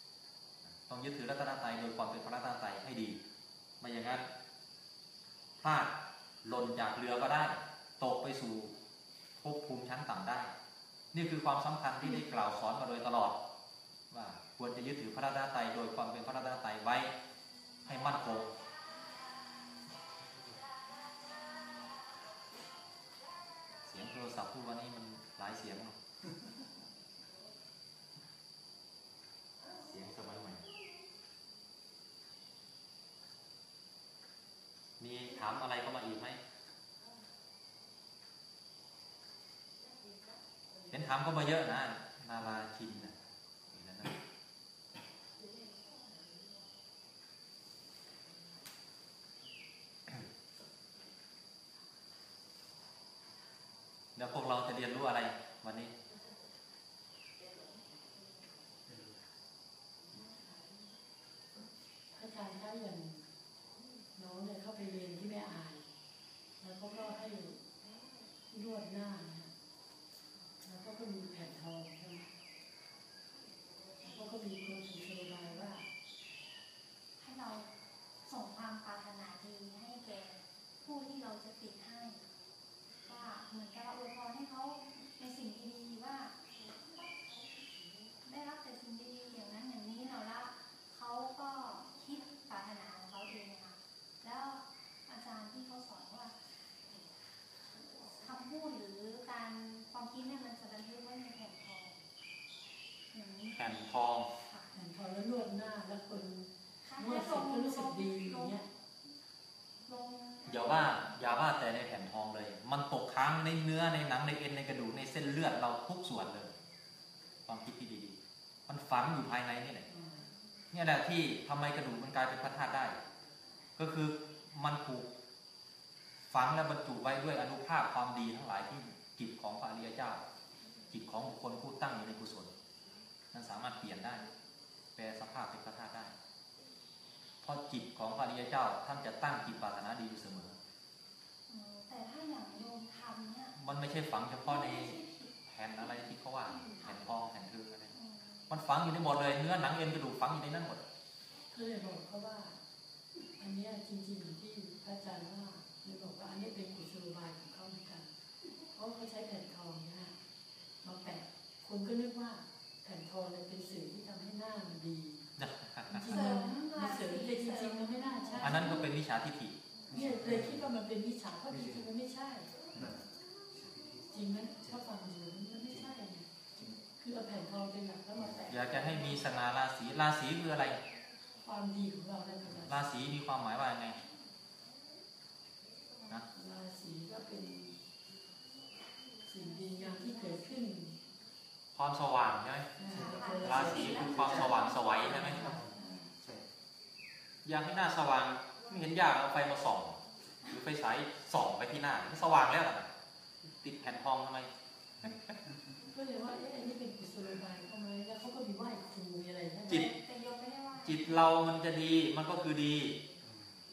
ๆต้องยึดถือรัตนตรัยโดยความเป็นพระรัตนตรัยให้ดี ไม่อย่างนั้นพลาดหล่นจากเรือก็ได้ ตกไปสู่ภพภูมิชั้นต่ำได้ นี่คือความสำคัญที่ได้กล่าวสอนมาโดยตลอด ว่าควรจะยึดถือพระรัตนตรัยโดยความเป็นพระรัตนตรัยไว้ให้มั่นคงเสียงโทรศัพท์พูดวันนี้มันหลายเสียงเนอะเสียงสมัยใหม่มีถามอะไรเข้าก็มเข้ามาเยอะนะนาราชนนะเห็นแล้วนะเดี๋ยวพวกเราจะเรียนรู้อะไรวันนี้ นทองแผ่นทองแล้วนวดหน้าแล้วคนค่ะนวดเสร็จก็รู้สึกดีอย่างเงี้ยลงอย่าว่าอย่าว่าแต่ในแผ่นทองเลย มันตกค้างในเนื้อในหนังในเอ็นในกระดูกในเส้นเลือดเราทุกส่วนเลย ความคิดที่ดีๆมันฝังอยู่ภายในนี่แหละอืมเนี่ยแหละที่ทำไมกระดูกมันกลายเป็นพระธาตุได้ ก็คือมันถูกฝังและบรรจุไว้ด้วยอนุภาพความดีทั้งหลายที่จิตของพระอริยเจ้า จิตของบุคคลผู้ตั้งอยู่ในกุศล นั้นสามารถเปลี่ยนได้ แปลสภาพเป็นพระธาตุได้ เพราะจิตของพระอริยเจ้าท่านจะตั้งจิตปรารถนาดีอยู่เสมอเออแต่ถ้าอย่างโยมทำเนี่ย มันไม่ใช่ฝังเฉพาะในไม่ใช่ผิดแผ่นอะไรที่เขาว่าแผ่นทองแผ่นเทืองอะไรอืมมันฝังอยู่ในหมดเลย เนื้อหนังเอ็นกระดูกฝังอยู่ในนั้นหมดก็เลยบอกเขาว่า อันเนี้ยจริงๆที่พระอาจารย์ว่าเลยบอกว่าอันนี้เป็นกุศโลบายของเขาเหมือนกัน เพราะเขาใช้แผ่นทองนะฮะมาแปะคนก็นึกว่าแผ่น ทองเนี่ยเป็นสื่อที่ทำให้หน้ามันดีจริงๆมันมันเสริมแต่จริงๆมันไม่น่าใช่อันนั้นก็เป็นวิชาทิฏฐิเนี่ยเลยคิดว่ามันเป็นวิชาเพราะจริงๆมันไม่ใช่จริงไหมถ้าฟังอยู่มันไม่ใช่ไงคือเอาแผ่นทองเป็นหลักแล้วมาแปะอยากจะให้มีสง่าราศีราศีคืออะไร ความดีของเราในขณะราศีมีความหมายว่ายังไง นะ ราศีก็เป็นสิ่งดีงามที่เกิดขึ้น ความสว่างใช่ไหมราศีคือความสว่างไสวัยใช่ไหมใช่อยากให้หน้าสว่างไม่เห็นยากเอาไฟมาส่อง หรือไฟฉายส่องไปที่หน้ามันสว่างแล้วนะติดแผ่นทองทำไมก็เลยว่าเอ๊ะอันนี้เป็นกุศโลบายเขาไหมแล้วเขาก็มีไหว้ครูมีอะไรใช่ไหมจิตแต่โยมไม่ได้ว่าจิตเรามันจะดีมันก็คือดี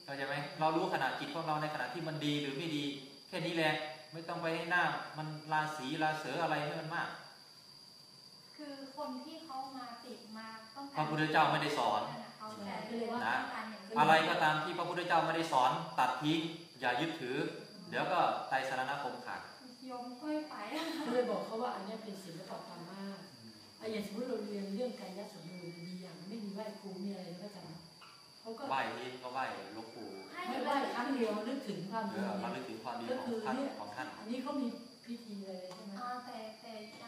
เข้าใจไหมเรารู้ขนาดจิตของเราในขณะที่มันดีหรือไม่ดี แค่นี้แหละไม่ต้องไปให้หน้ามันราศีราเสืออะไรให้มันมาก คือคนที่เขามาติดมาต้องการพระพุทธเจ้าไม่ได้สอนนั่นน่ะเขาแต่เลยว่าต้องการอย่างนี้อะไรก็ตามที่พระพุทธเจ้าไม่ได้สอน ตัดทิ้งอย่ายึดถือ เดี๋ยวก็ไตรสรณคมขาดโยมก็ไม่ไปก็เลยบอกเขาว่าอันเนี้ยเป็นศิลปะพม่าไอ้อย่างสมมติเราเรียนเรื่องกายสมบูรณ์ดีอย่างไม่มีไหว้ครูมีอะไรนะพระอาจารย์เขาก็ไหว้ทีก็ไหว้หลวงปู่ให้ไม่ไหว้ครั้งเดียวนึกถึงความเอดีอมาเนี่ยลึกถึงความดีของท่านของท่าน อันนี้เขามีพิธีอะไรใช่ไหมอ่าแต่แต่ยังไม่ได้ทำ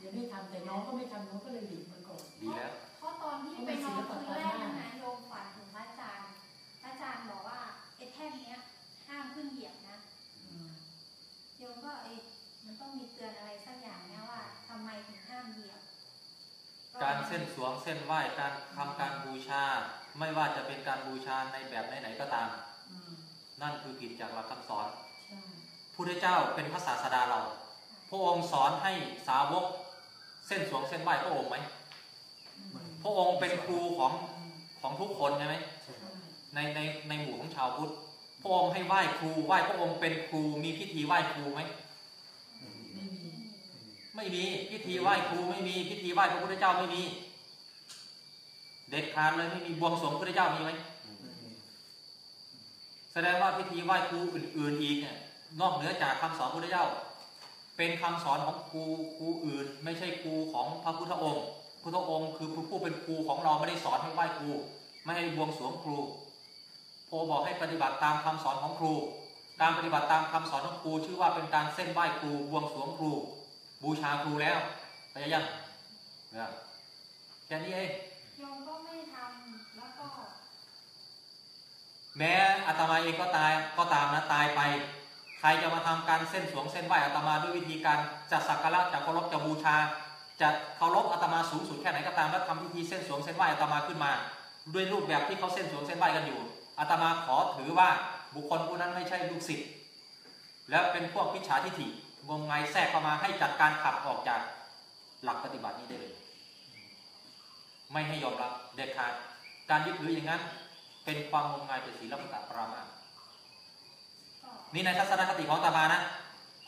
เดี๋ยวไม่ทำแต่น้องก็ไม่ทำน้องก็เลยหลีกมันก่อนดีแล้วเพราะตอนที่ไปนอนคืนแรกนะนะโยมฝันถึงพระอาจารย์พระอาจารย์บอกว่าไอ้แท่นเนี้ยห้ามขึ้นเหยียบนะอืมโยมก็เอ๊ะมันต้องมีเตือนอะไรสักอย่างเนี่ยว่าทำไมถึงห้ามเหยียบ การเส้นสวงเส้นไหว้การทำการบูชา ไม่ว่าจะเป็นการบูชาในแบบไหนๆก็ตามอืมนั่นคือผิดจากหลักคำสอนใช่พุทธเจ้าเป็นพระศาสดาเราพระองค์สอนให้สาวก เส้นสวงเส้นไหว้พระองค์ไหมอืมพระองค์เป็นครูของอืมของทุกคนใช่ไหมใช่ใช่ในในในหมู่ของชาวพุทธพระองค์ให้ไหว้ครูไหว้พระองค์เป็นครูมีพิธีไหว้ครูไหมไม่มีไม่มีพิธีไหว้ครูไม่มีพิธีไหว้พระพุทธเจ้าไม่มี เด็ดขาดเลยไม่มีบวงสรวงพระพุทธเจ้ามีไหมแสดงว่าพิธีไหว้ครูอื่น ๆ อีกเนี่ยนอกเหนือจากคำสอนพระพุทธเจ้า เป็นคำสอนของครูครูอื่น ไม่ใช่ครูของพระพุทธองค์ พุทธองค์คือผู้เป็นครูของเราไม่ได้สอนให้ไหว้ครู ไม่ให้บวงสรวงครูโพบอกให้ปฏิบัติตามคำสอนของครู การปฏิบัติตามคำสอนของครู ชื่อว่าเป็นการเส้นไหว้ครูบวงสรวงครู บูชาครูแล้วเข้าใจยังเนี่ยแค่นี้เองโยมก็ไม่ทำแล้วก็ แม้อาตมาเองก็ตายก็ตามนะตายไป ใครจะมาทำการเส้นสวงเส้นไหวอาตมาด้วยวิธีการจะสักการะจะเคารพจะบูชา จะเคารพอาตมาสูงสุดแค่ไหนก็ตามแล้วทำพิธีเส้นสวงเส้นไหวอาตมาขึ้นมา ด้วยรูปแบบที่เขาเส้นสวงเส้นไหวกันอยู่อาตมาขอถือว่าบุคคลผู้นั้นไม่ใช่ลูกศิษย์และเป็นพวกพิจฉาทิฏฐิงมงายแทรกเข้ามาให้จัดการขับออกจากหลักปฏิบัตินี้ได้เลย ไม่ให้ยอมรับเด็ดขาดการยึดถืออย่างนั้น เป็นความงมงายเป็นศีลปตปรามา นี่ในทัศนคติของอาตมานะ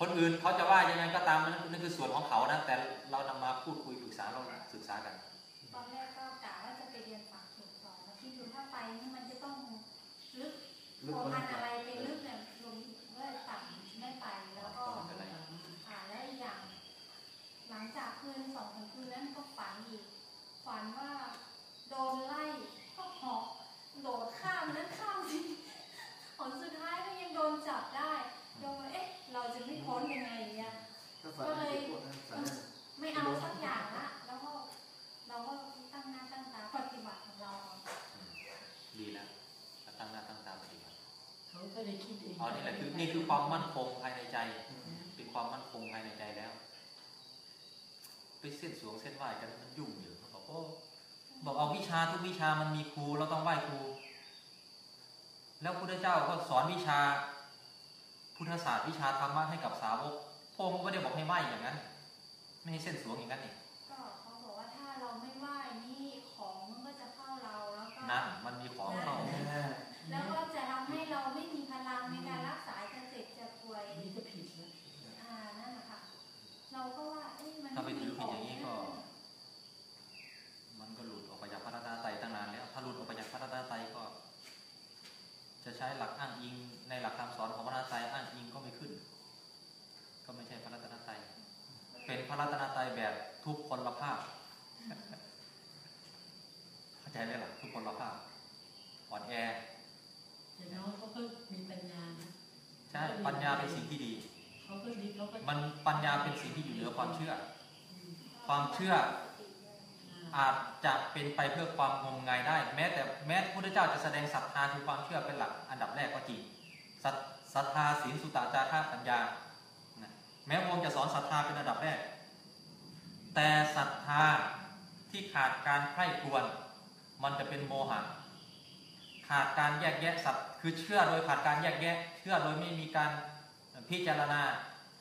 คนอื่นเขาจะว่ายังไงก็ตามนั่นนั่นคือส่วนของเขานะ แต่เรานำมาพูดคุยปรึกษาเราศึกษากัน ตอนแรกก็กะว่าจะไปเรียนฝากเข็มต่อแล้วที่ดูถ้าไปนี่มันจะต้องลึกลึกพอมาพักนอะไรไปลึกเนี่ยลงก็เลยต่ำไม่ไปแล้วก็ ไม่เป็นไร อ่าและอีกอย่าง หลังจากคืนสองสามคืนนั้นก็ฝันอีก ฝันว่าโดนไล่ก็เหาะโดดข้ามนั้นข้ามนี้ผลสุดท้ายก็ยังโดนจับได้โยมว่าเอ๊ะ เราจะไม่พ้นยังไงอย่างเงี้ย ถ้าฝันไม่ถูกนะฝัน ไม่เอาสักอย่างละแล้วก็เราก็ ความมั่นคงภายในใจ เป็นความมั่นคงภายในใจแล้ว ไปเส้นสวงเส้นไหว้กันมันยุ่งอยู่เขาบอกโอ้บอกเอาวิชาทุกวิชามันมีครูเราต้องไหว้ครู แล้วพระพุทธเจ้าก็สอนวิชาพุทธศาสตร์วิชาธรรมะให้กับสาวกพระองค์ก็ไม่ได้บอกให้ไหว้อย่างนั้น ไม่ให้เส้นสวงอย่างนั้นนี่ก็เขา ระรัตนตรัยแบบทุกคนละภาพเข้าใจไหมล่ะทุกคนละภาพอ่อนแอแต่น้องเขาก็มีปัญญานะใช่ปัญญาเป็นสิ่งที่ดีเขาก็ดีเขาก็มันปัญญาเป็นสิ่งที่อยู่เหนือความเชื่ออืมความเชื่ออ่าอาจจะเป็นไปเพื่อความงมงายได้ แม้แต่แม้พระพุทธเจ้าจะแสดงศรัทธาคือความเชื่อเป็นหลักอันดับแรกก็จริงศรัทศรัทธาศีลสุตตะจาระปัญญานะแม้พระองค์จะสอนศรัทธาเป็นอันดับแรก แต่ศรัทธาที่ขาดการใคร่ควญมันจะเป็นโมหะขาดการแยกแยะสัตว์คือเชื่อโดยขาดการแยกแยะ เชื่อโดยไม่มีการพิจารณา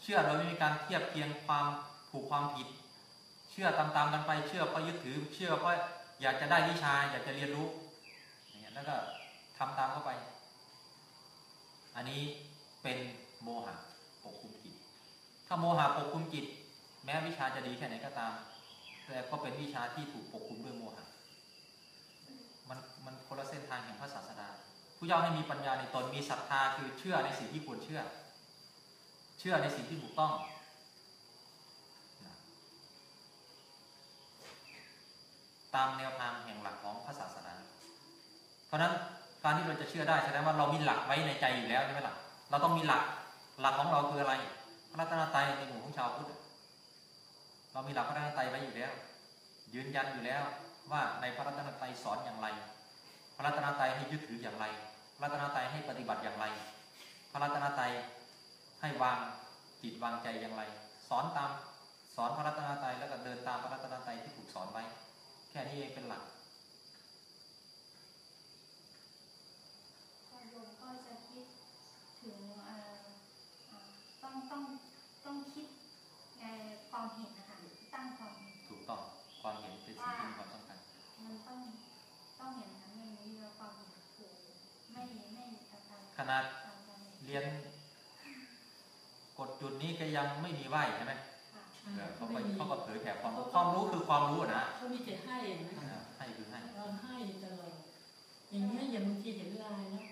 เชื่อโดยไม่มีการเทียบเคียงความถูกความผิด เชื่อตามๆกันไปเชื่อเพราะยึดถือ เชื่อเพราะอยากจะได้วิชาอยากจะเรียนรู้อย่างเงี้ยแล้วก็ทำตามเข้าไป อันนี้เป็นโมหะปกคุมจิต ถ้าโมหะปกคุมจิต แม้วิชาจะดีแค่ไหนก็ตาม แต่ก็เป็นวิชาที่ถูกปกคุมด้วยโมหะมันมันคนละเส้นทางแห่งพระศาสดาผู้เจ้าให้มีปัญญาในตนมีศรัทธาคือเชื่อในสิ่งที่ควรเชื่อ เชื่อในสิ่งที่ถูกต้องตามแนวทางแห่งหลักของพระศาสนา เพราะฉะนั้นการที่เราจะเชื่อได้แสดงว่าเรามีหลักไว้ในใจอยู่แล้วใช่ไหมล่ะ เราต้องมีหลัก หลักของเราคืออะไร พระรัตนตรัยในหมู่ของชาวพุทธ เรามีหลักพระรัตนตรัยไว้อยู่แล้ว ยืนยันอยู่แล้วว่าในพระรัตนตรัยสอนอย่างไร พระรัตนตรัยให้ยึดถืออย่างไร พระรัตนตรัยให้ปฏิบัติอย่างไร พระรัตนตรัยให้วางจิตวางใจอย่างไร สอนตามสอนพระรัตนตรัยแล้วก็เดินตามพระรัตนตรัยที่ถูกสอนไว้ แค่นี้เองเป็นหลักก็จะคิดถึงต้องต้องคิดในความเห็นนะคะตั้งความเห็น ถูกต้องความเห็นเป็นสิ่งที่มีความสำคัญ มันต้องต้องเห็นนั้นอย่างนี้แล้วความเห็นถูกไม่ไม่ทำตาม ข นาดตามความเห็นเรียนกฎจุดนี้ก็ยังไม่มีไหวใช่ไหมค่ะเออเขาก็เขาก็เผยแผ่ความรู้ความรู้คือความรู้อะนะเขามีแต่ให้นะเออให้คือให้เราให้ตลอดอย่างนี้ยอย่างบางทีเห็นไลน์นะ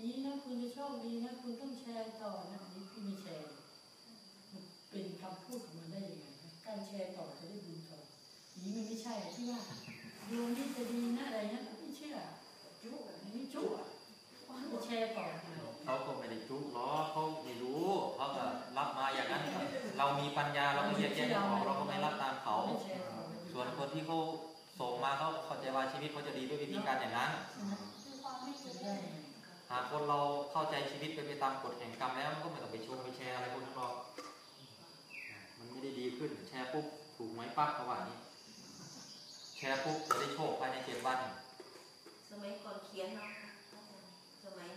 นี่นะคุณจะโชคดีนะคุณต้องแชร์ต่อนะอันนี้พี่ไม่แชร์มันเป็นคำพูดของมันได้ยังไงนะการแชร์ต่อจะได้บุญต่ออย่างนี้มันไม่ใช่ที่ว่าดวงนี้จะดีนะอะไรเงี้ยไม่เชื่อจุ๊อันนี้จุ๊อะว่าจะแชร์ต่อมา เขาก็ไม่ได้จุกล้อเขาไม่รู้เขาก็รับมาอย่างนั้น เรามีปัญญาเราก็แยกแยะไม่ออกเราก็ไม่รับตามเขาไม่แชร์ต่อส่วนคนที่เขาส่งมาเขาเข้าใจว่าชีวิตเขาจะดีด้วยวิธีการอย่างนั้นคือความไม่จะรู้ได้ยังไงหากคนเราเข้าใจชีวิตเป็นไปตามกฎแห่งกรรมแล้วมันก็ไม่ต้องไปชงไปแชร์อะไรพวกนั้นหรอกมันไม่ได้ดีขึ้นแชร์ปุ๊บถูกไหมปั๊บเขาว่านี้แชร์ปุ๊บจะได้โชคภายในเจ็ดวัน สมัยก่อนเขียนเนาะสมัย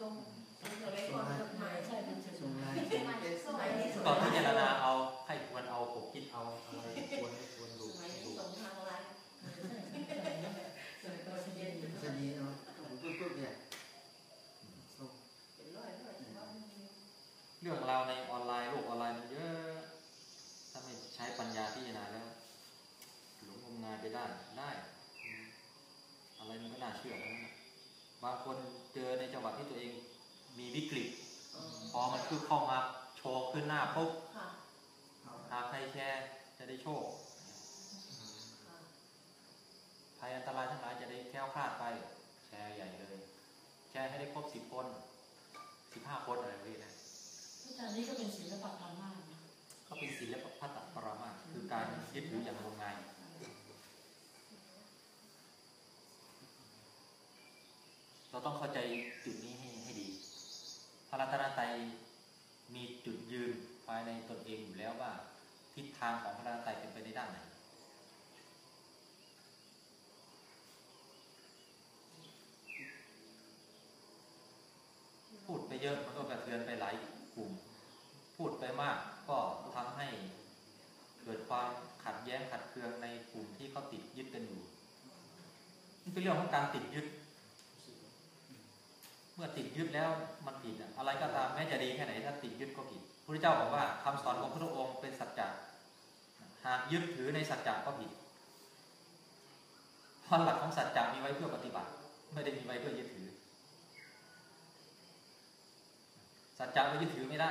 นี้เขียนด้วยจดหมายก่อนจดหมายใช่เจดส่งหมายไลน์จดหมายสสมัมัยยนี้นี้ก็พิจารณาเอาให้ควรเอาผมคิดเอาอะไรควรไม่ควรดู สมัยนี้ ดู ส่งทางไลน์ ใช่ใช่ใช่ใช่ใช่ ชนีเนาะปุ๊บปุ๊บเนี่ยส่ง เป็นร้อยร้อยเฉพาะมี เรื่องราวในออนไลน์โลกออนไลน์มันเยอะ ถ้าไม่ใช้ปัญญาพิจารณาแล้ว หลงงมงายไปได้ได้อืมอะไรมันก็น่าเชื่อทั้งนั้นนะบางคนเจอในจังหวะที่ตัวเองมีวิกฤต อ๋อ พอมันคือเข้ามาโชว์ ขึ้นหน้าปุ๊บ ค่ะ เอา หากใครแชร์จะได้โชค ค่ะ ภัยอันตรายทั้งหลายจะได้แคล้วคลาดไป แชร์ใหญ่เลย แชร์ให้ได้ครบสิบคนสิบห้าคนอะไรแบบนี้นะ พุทธานี้ก็เป็นศิลปะธรรมะนะ ก็เป็นศิลปะพัตตปรามาสคือการยึดถืออย่างงมงาย เราต้องเข้าใจจุดนี้ให้ให้ดี พระรัตนตรัย ทิศทางของพระรัตนตรัยเป็นไปในด้านไหนพูดไปเยอะมันก็กระเทือนไปหลายกลุ่ม พูดไปมากก็ทำให้เกิดความขัดแย้งขัดเคืองในกลุ่มที่เขาติดยึดกันอยู่นี่เป็นเรื่องของการติดยึด เมื่อติดยึดแล้วมันผิดอะอะไรก็ตามแม้จะดีแค่ไหนถ้าติดยึดก็ผิดพระเจ้าบอกว่าคำสอนของพระองค์เป็นสัจจะ หากยึดถือในสัจจะก็ผิดเพราะหลักของสัจจะมีไว้เพื่อปฏิบัติ ไม่ได้มีไว้เพื่อยึดถือ สัจจะไม่ยึดถือไม่ได้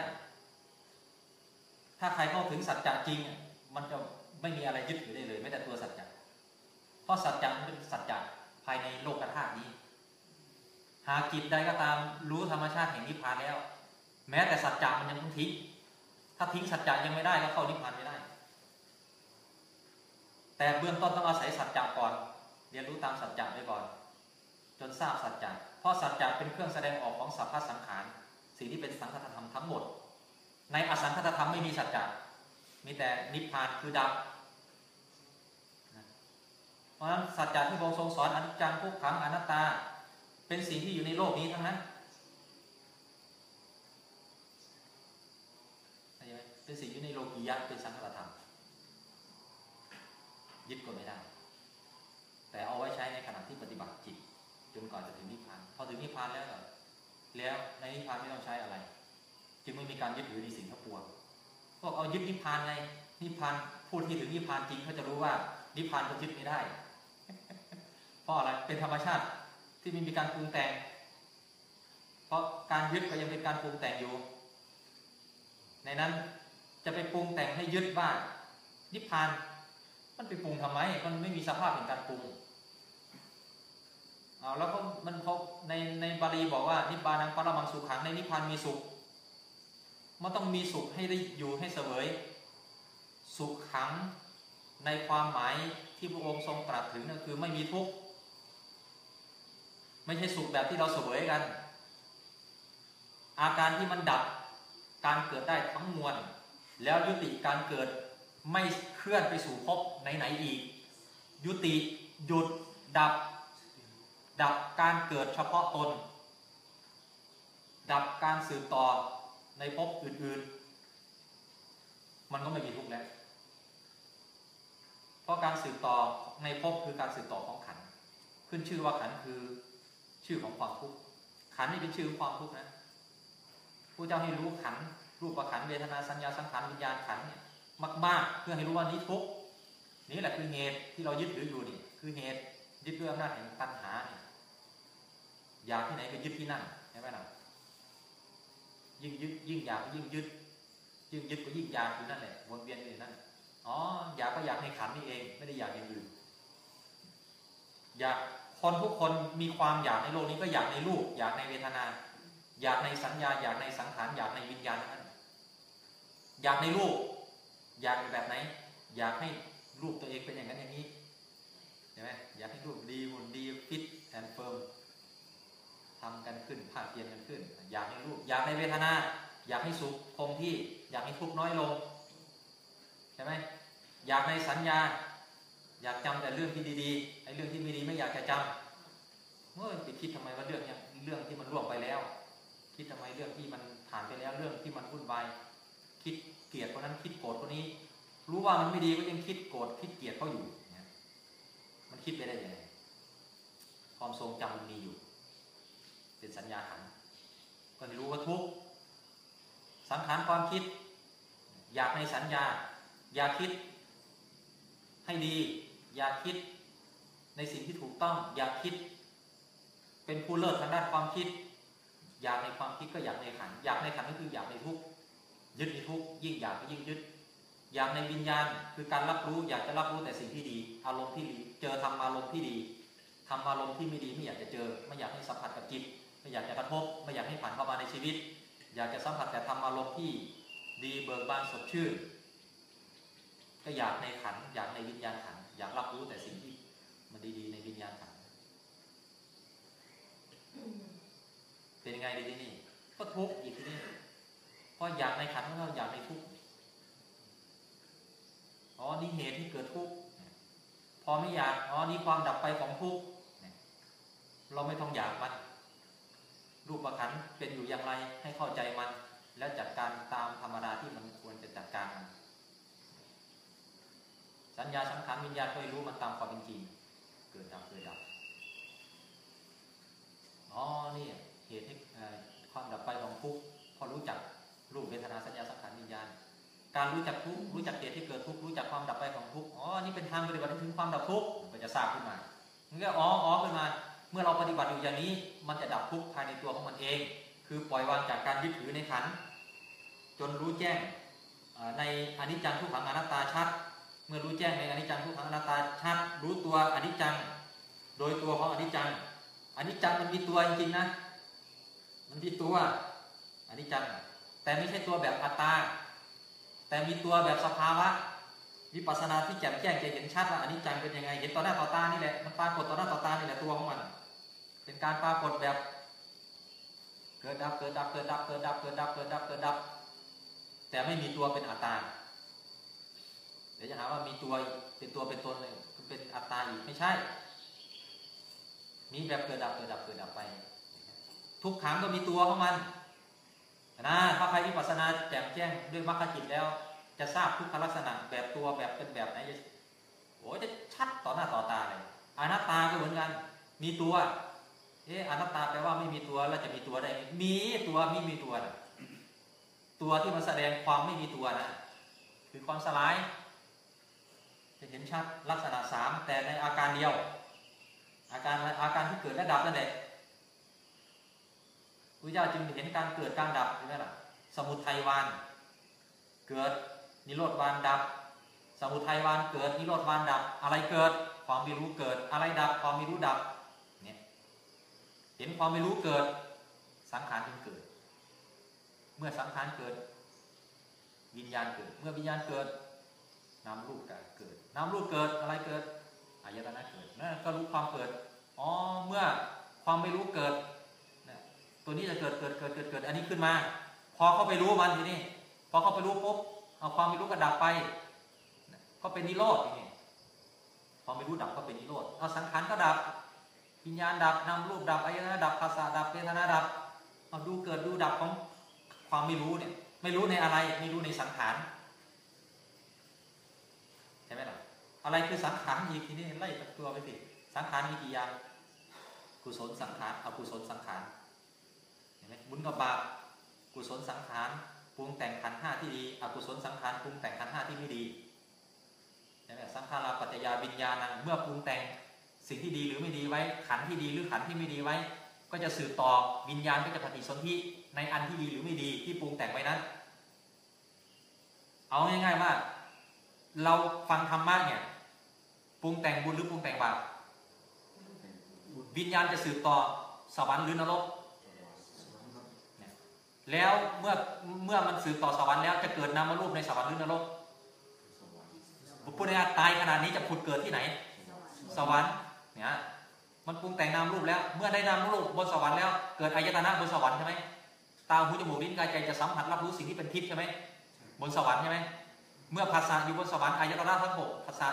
ถ้าใครเข้าถึงสัจจะจริง มันจะไม่มีอะไรยึดถือได้เลยไม่แต่ตัวสัจจะเพราะสัจจะเป็นสัจจะภายในโลกธาตุนี้ หากจิตใดก็ตามรู้ธรรมชาติแห่งนิพพานแล้ว แม้แต่สัจจะมันยังต้องทิ้งถ้าทิ้งสัจจะยังไม่ได้ก็เข้านิพพานไม่ได้ แต่เบื้องต้นต้องอาศัยสัจจะก่อน เรียนรู้ตามสัจจะไปก่อน จนทราบสัจจะเพราะสัจจะเป็นเครื่องแสดงออกของสัพพสังขารสิ่งที่เป็นสังคตธรรมทั้งหมด ในอสังคตธรรมไม่มีสัจจะมีแต่นิพพานคือดับเพราะฉะนั้นสัจจะที่พระองค์ทรงสอนอนิจจังทุกขังอนัตตา เป็นสิ่งที่อยู่ในโลกนี้ทั้งนั้นเป็นสิ่งอยู่ในโลกียะเป็นสังคตธรรม ยึดก็ไม่ได้ แต่เอาไว้ใช้ในขณะที่ปฏิบัติจิตจนก่อนจะถึงนิพพานพอถึงนิพพานแล้วแล้วในนิพพานไม่ต้องใช้อะไร จึงไม่มีการยึดถือในสิ่งทั้งปวงพวกเอายึดนิพพานไงนิพพานพูดที่ถึงนิพพานจริงเขาจะรู้ว่านิพพานก็ยึดไม่ได้ เพราะอะไรเป็นธรรมชาติที่ไม่มีการปรุงแต่ง เพราะการยึดก็ยังเป็นการปรุงแต่งอยู่ ในนั้นจะไปปรุงแต่งให้ยึดว่านิพพาน มันไปปรุงทำไม มันไม่มีสภาพเป็นการปรุงเอาแล้วก็มันเขาในในบาลีบอกว่านิพพานังปรมังสุขังในนิพพานมีสุข มันต้องมีสุขให้ได้อยู่ให้เสวย สุขขังในความหมายที่พระองค์ทรงตรัสถึงนั่นคือไม่มีทุกข์ไม่ใช่สุขแบบที่เราเสวยกัน อาการที่มันดับการเกิดได้ทั้งมวล แล้วยุติการเกิด ไม่เคลื่อนไปสู่ภพไหนๆอีก ยุติหยุดดับ ดับการเกิดเฉพาะตน ดับการสืบต่อในภพอื่นๆ มันก็ไม่มีทุกข์แล้ว เพราะการสืบต่อในภพคือการสืบต่อของขัน ขึ้นชื่อว่าขันคือชื่อของความทุกข์ขันนี่เป็นชื่อของความทุกข์นะผู้เจ้าให้รู้ขันรูปขันเวทนาสัญญาสังขารวิญญาณขันเนี่ย มาก ๆ เพื่อให้รู้ว่านี้ทุกนี่แหละคือเหตุที่เรายึดถืออยู่นี่คือเหตุยึดด้วยอำนาจแห่งตัณหาเนี่ยอยากที่ไหนก็ยึดที่นั่นใช่ไหมล่ะยิ่งยึดยิ่งอยากยิ่งยึดยิ่งยึดก็ยิ่งอยากอยู่นั่นแหละวนเวียนอยู่นั่นอ๋ออยากก็อยากในขันธ์นี่เอง ไม่ได้อยากอย่างอื่นอยากคนทุกคนมีความอยากในโลกนี้ก็อยากในรูปอยากในเวทนา อยากในสัญญา อยากในสังขารอยากในวิญญาณนั้นอยากในรูป อยากแบบไหน อยากให้รูปตัวเองเป็นอย่างนั้นอย่างนี้ใช่ไหมอยากให้รูปดีหุ่นดี fit and firm ทำกันขึ้นพากเพียรกันขึ้น อยากให้รูป อยากในเวทนา อยากให้สุขคงที่ อยากให้ทุกข์น้อยลงใช่ไหมอยากในสัญญา อยากจำแต่เรื่องที่ดีๆไอ้เรื่องที่ไม่ดีไม่อยากจะจำเมื่อไปคิดทำไมว่าเรื่องเนี้ยเรื่องที่มันล่วงไปแล้ว คิดทำไมเรื่องที่มันผ่านไปแล้วเรื่องที่มันวุ่นวายคิด ลียดคนนั้นคิดโกรธคนนี้ รู้ว่ามันไม่ดีก็ยังคิดโกรธคิดเกลียดเขาอยู่เนี่ยมันคิดไปได้ยังไงความทรงจำมันมีอยู่ เป็นสัญญาขันก็ให้รู้ว่าทุกสังขารความคิด อยากในสัญญา อยากคิด ให้ดี อยากคิด ในสิ่งที่ถูกต้อง อยากคิด เป็นผู้เลิศทางด้านความคิด อยากในความคิดก็อยากในขันอยากในขันก็คืออยากในทุกข์ ยึดในทุกข์ยิ่งอยากก็ยิ่งยึด อยากในวิญญาณ คือการรับรู้อยากจะรับรู้แต่สิ่งที่ดี อารมณ์ที่ดีเจอทำอารมณ์ที่ดีทำอารมณ์ที่ไม่ดีไม่อยากจะเจอ ไม่อยากให้สัมผัสกับจิต ไม่อยากจะกระทบ ไม่อยากให้ผ่านเข้ามาในชีวิต อยากจะสัมผัสแต่ทำอารมณ์ที่ดีเบิกบานสดชื่นก็อยากในขันธ์อยากในวิญญาณขันธ์อยากรับรู้แต่สิ่งที่มันดีๆในวิญญาณขันธ์เป็นยังไงดีที่นี่ก็ทุกข์อีกทีนี้ เพราะอยากในขันธ์ก็อยากในทุกข์เหตุที่เกิดทุกข์พอไม่อยากอ๋อนี่ความดับไปของทุกข์เราไม่ต้องอยากมัน รูปประคันเป็นอยู่อย่างไรให้เข้าใจมัน แล้วจัดการตามธรรมดาที่มันควรจะจัดการมันสัญญาสังขารวิญญาณก็รู้มันตามความเป็นจริงเกิดดับเกิดดับอ๋อนี่เหตุที่ความดับไปของทุกข์พอรู้จัก รูปเวทนาสัญญาสังขารวิญญาณ การรู้จักทุกรู้จักเหตุที่เกิดทุกรู้จักความดับไปของทุกอ๋อนี่เป็นทางปฏิบัติถึงความดับทุกมันก็จะทราบขึ้นมามันก็อ๋ออ๋อขึ้นมา เมื่อเราปฏิบัติอยู่อย่างนี้ มันจะดับทุกภายในตัวของมันเอง คือปล่อยวางจากการยึดถือในขันจนรู้แจ้งในอนิจจังทุกขังอนัตตาชัด เมื่อรู้แจ้งในอนิจจังทุกขังอนัตตาชัด รู้ตัวอนิจจัง โดยตัวของอนิจจังอนิจจังมันมีตัวจริงๆนะ มันมีตัวอนิจจัง แต่ไม่ใช่ตัวแบบอัตตา แต่มีตัวแบบสภาวะวิปัสสนาที่แจ่มแจ้งจะเห็นชัดว่าอนิจจังเป็นยังไง เห็นต่อหน้าต่อตานี่แหละมันปรากฏต่อหน้าต่อตานี่แหละตัวของมัน เป็นการปรากฏแบบ เกิดดับเกิดดับเกิดดับเกิดดับเกิดดับเกิดดับเกิดดับ แต่ไม่มีตัวเป็นอัตตาเดี๋ยวจะหาว่ามีตัวเป็นตัวเป็นตนเลยเป็นอัตตาอีกไม่ใช่มีแบบเกิดดับเกิดดับเกิดดับไป ทุกขังก็มีตัวของมัน นะถ้าใครวิปัสสนาแจ่มแจ้งด้วยมรรคจิตแล้ว จะทราบทุกขลักษณะแบบตัวแบบเป็นแบบไหนจะโอ้จะชัดต่อหน้าต่อตาเลยอนัตตาก็เหมือนกัน มีตัวเอออนัตตาแปลว่าไม่มีตัวแล้วจะมีตัวได้ไหมมีตัวไม่มีตัวนะตัวที่มันแสดงความไม่มีตัวนะคือความสลาย จะเห็นชัดลักษณะสามแต่ในอาการเดียว อาการอาการที่เกิดและดับนั่นแหละ พระเจ้าจึงเห็นการเกิดการดับใช่ไหมล่ะสมุทัยวานเกิดนิโรธวานดับ สมุทัยวานเกิดนิโรธวานดับ อะไรเกิดความไม่รู้เกิด อะไรดับความไม่รู้ดับเนี่ยเห็นความไม่รู้เกิด สังขารจึงเกิด เมื่อสังขารเกิด วิญญาณเกิด เมื่อวิญญาณเกิดนามรูปเกิดนามรูปเกิดอะไรเกิดอายตนะเกิดนั่นก็รู้ความเกิดอ๋อเมื่อความไม่รู้เกิด ตัวนี้จะเกิดเกิดเกิดเกิดเกิดอันนี้ขึ้นมา พอเข้าไปรู้มันทีนี้พอเข้าไปรู้ปุ๊บเอาความไม่รู้ก็ดับไป ก็เป็นนิโรธทีนี้พอไม่รู้ดับก็เป็นนิโรธเอาสังขารก็ดับวิญญาณดับนามรูปดับอายตนะดับภาษาดับเวทนาดับเอาดูเกิดดูดับของความไม่รู้เนี่ย ไม่รู้ในอะไรไม่รู้ในสังขารใช่ไหมล่ะอะไรคือสังขารอีกทีนี้ไล่ตัวไปสิสังขารมีกี่อย่างกุศลสังขารอกุศลสังขาร ห็นไหมบุญกับบาปกุศลสังขารปรุงแต่งขันห้าที่ดีอกุศลสังขารปรุงแต่งขันห้าที่ไม่ดีใช่ไหมสังขาราปัจจยาวิญญาณังเมื่อปรุงแต่งสิ่งที่ดีหรือไม่ดีไว้ ขันที่ดีหรือขันที่ไม่ดีไว้ ก็จะสืบต่อวิญญาณก็จะปฏิสนธิในอันที่ดีหรือไม่ดีที่ปรุงแต่งไว้นั้น เอาง่ายๆว่า เราฟังธรรมะเนี่ยปรุงแต่งบุญหรือปรุงแต่งบาปวิญญาณจะสืบต่อสวรรค์หรือนรก แล้วเมื่อเมื่อมันสืบต่อสวรรค์แล้วจะเกิดนามรูปในสวรรค์หรือนรกปุถุชนตายขนาดนี้จะผุดเกิดที่ไหน สวรรค์เนี่ยมันปรุงแต่งนามรูปแล้ว เมื่อได้นามรูปบนสวรรค์แล้วเกิดอายตนะบนสวรรค์ใช่ไหมตาหูจมูกลิ้นกายใจจะสัมผัสรับรู้สิ่งที่เป็นทิพย์ใช่ไหมบนสวรรค์ใช่ไหมเมื่อภาษาอยู่บนสวรรค์อายตนะทั้งหกภาษา